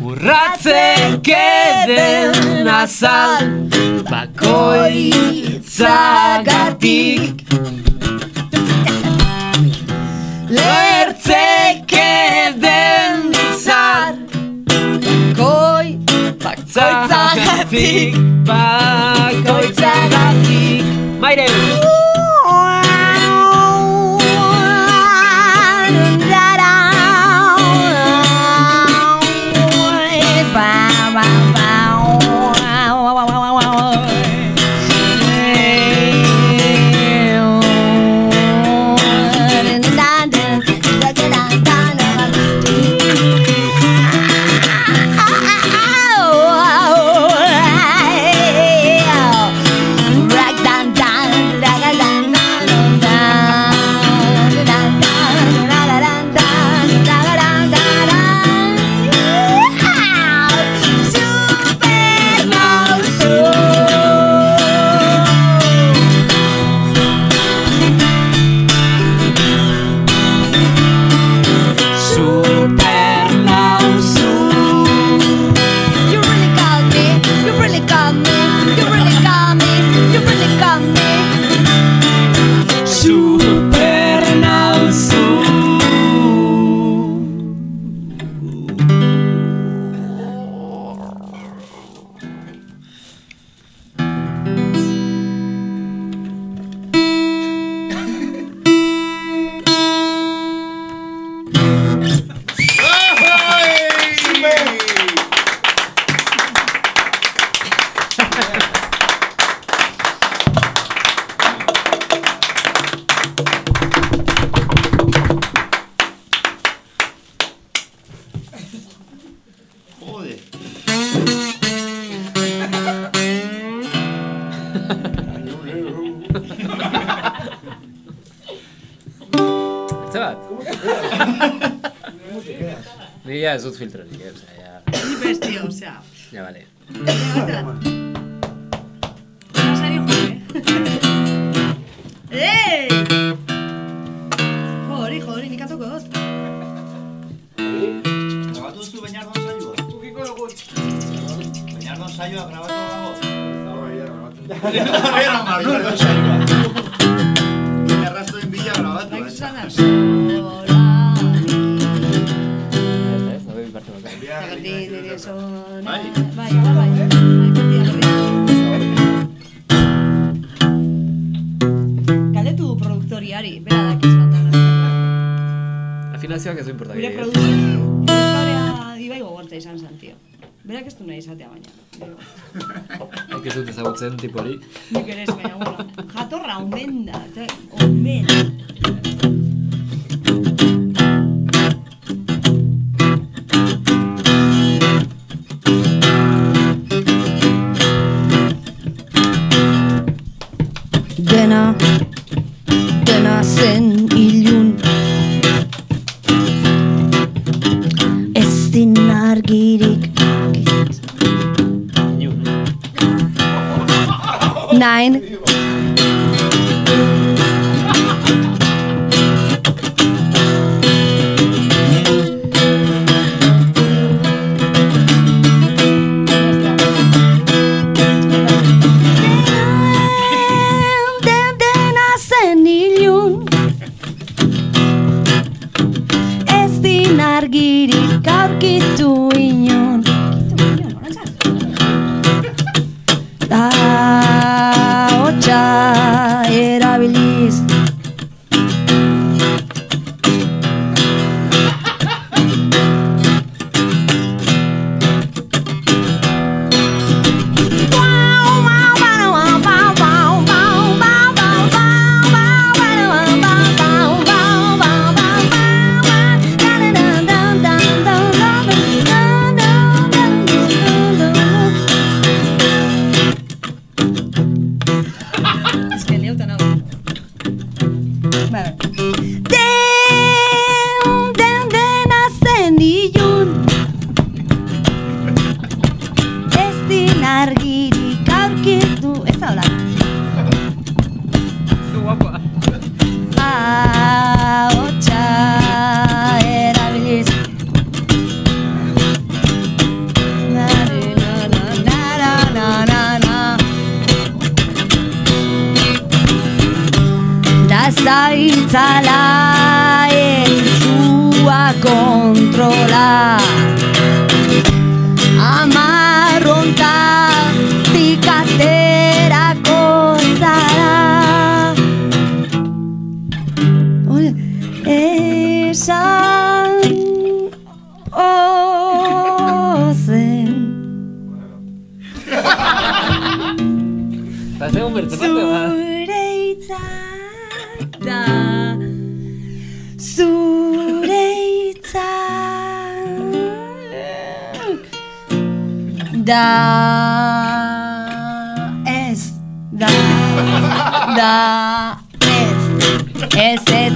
Urratzek eden azal Bakoitzagatik Bakoitzagatik Bakoitzagatik Maire Ni ja ez dut filtrorik, eh? Osea, ja... Ni bestio, osea. Ja, bale. Lasari jo, eh? Ei! Jori, jori, nik atoko dut. Grabatu duzu Beñardon saioa? Ukiko dugut. Beñardon saioa grabatu dago? Era Beñardon saioa. Berak ez du nahi izatea baina. Nik ez dut ezagutzen tipo hori. Nik ere ez baina, bueno. Jatorra omen da, omen. Da Ez Da Da Ez Ez ez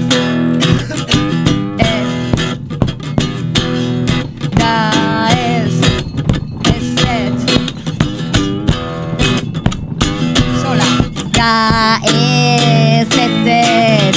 Ez Da ez Ez ez sola. Da ez ez ez.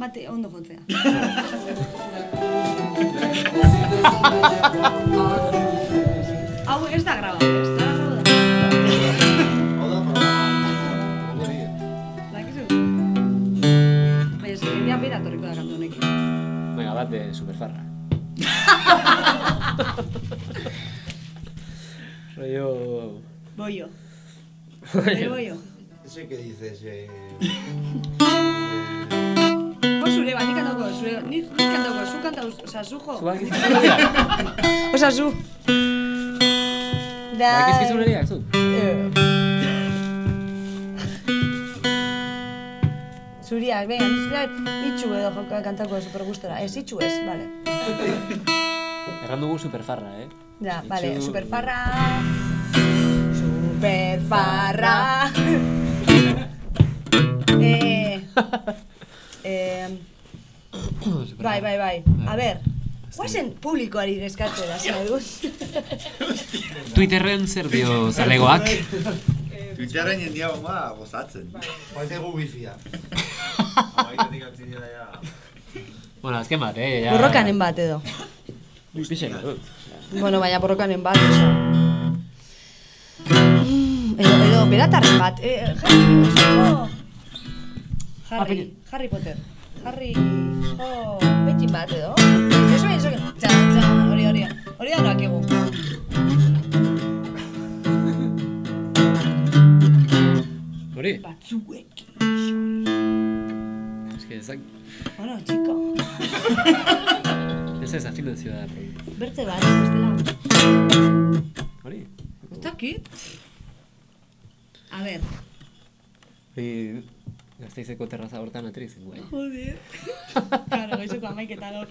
Bukatzeko gai hongo esan bat ondo jotzea. Hau ez da grabatu, ez da grabatu. Dakizu? Baina, ez que bera torriko da kantu honekin. Venga, bat de superfarra. Rollo... Bollo. El bollo. Ese que dices, eh... jo. Zuak izan Oza, zu. Da... Dakizkizun eriak, zu? Zuriak, venga, zuriak itxu edo joka kantako super gustora. Ez, itxu ez, vale. Erran dugu superfarra, eh? Ja, Itxu- vale, superfarra... Superfarra... eh... Eh... Bai, bai, bai. A ber, guazen publikoari geskatze da, zena dut. Twitterren zer dio zalegoak? Twitterren jendia boma gozatzen. Baita egu bifia. Dira ja. Bueno, azken bat, eh? Ja... Borrokanen bat edo. Pixen, Bueno, baina borrokanen bat, oza. Mm, Edo, edo, beratarren bat. Eh, Harry, Harry, Harry Potter. Harry, jo, petxin bat edo. Eso, eso, txa, txa, hori, hori, hori da noakigu. Hori? Batzuek. Ez que ezak... Bueno, chico. Ez ez afinazioa da problema. Bertze bat, bestela. Hori? Ez dakit. A ber. Hori... Gazteizeko terraza hortan ateri zen guai. Joder. claro, goizeko amaiketan hor.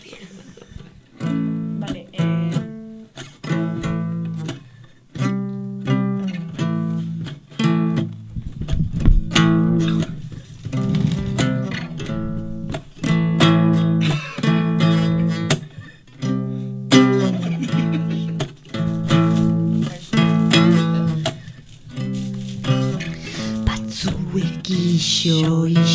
Vale, eh... Zuek iso,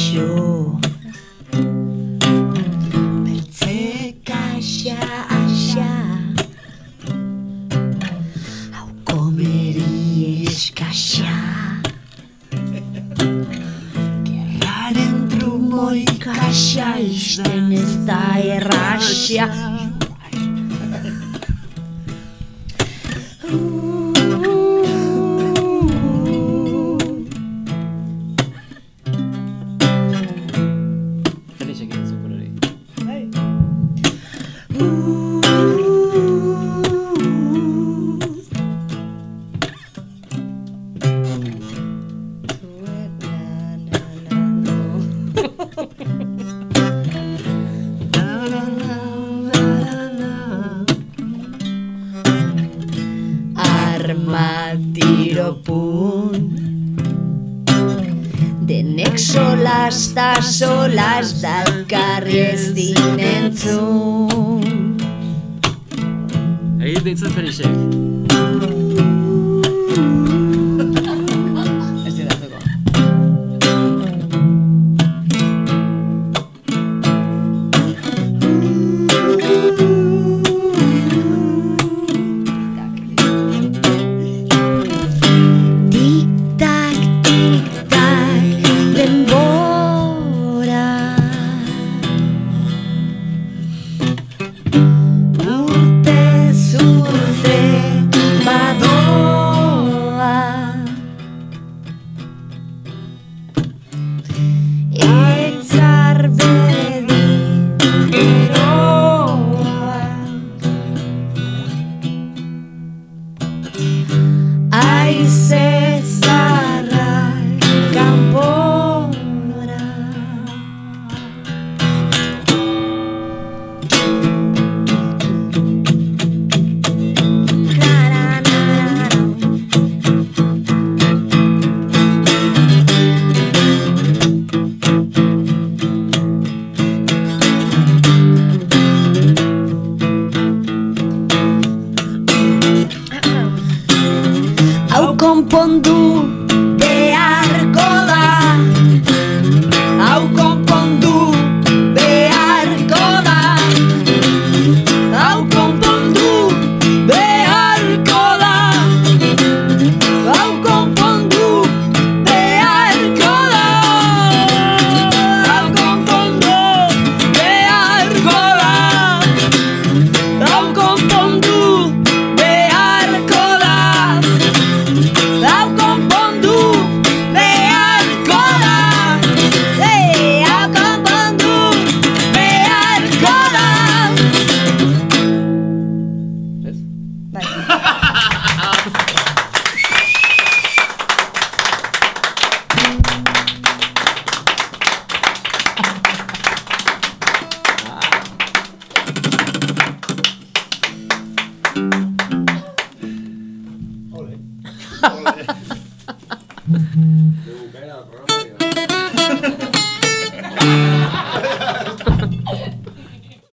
Egin ditzen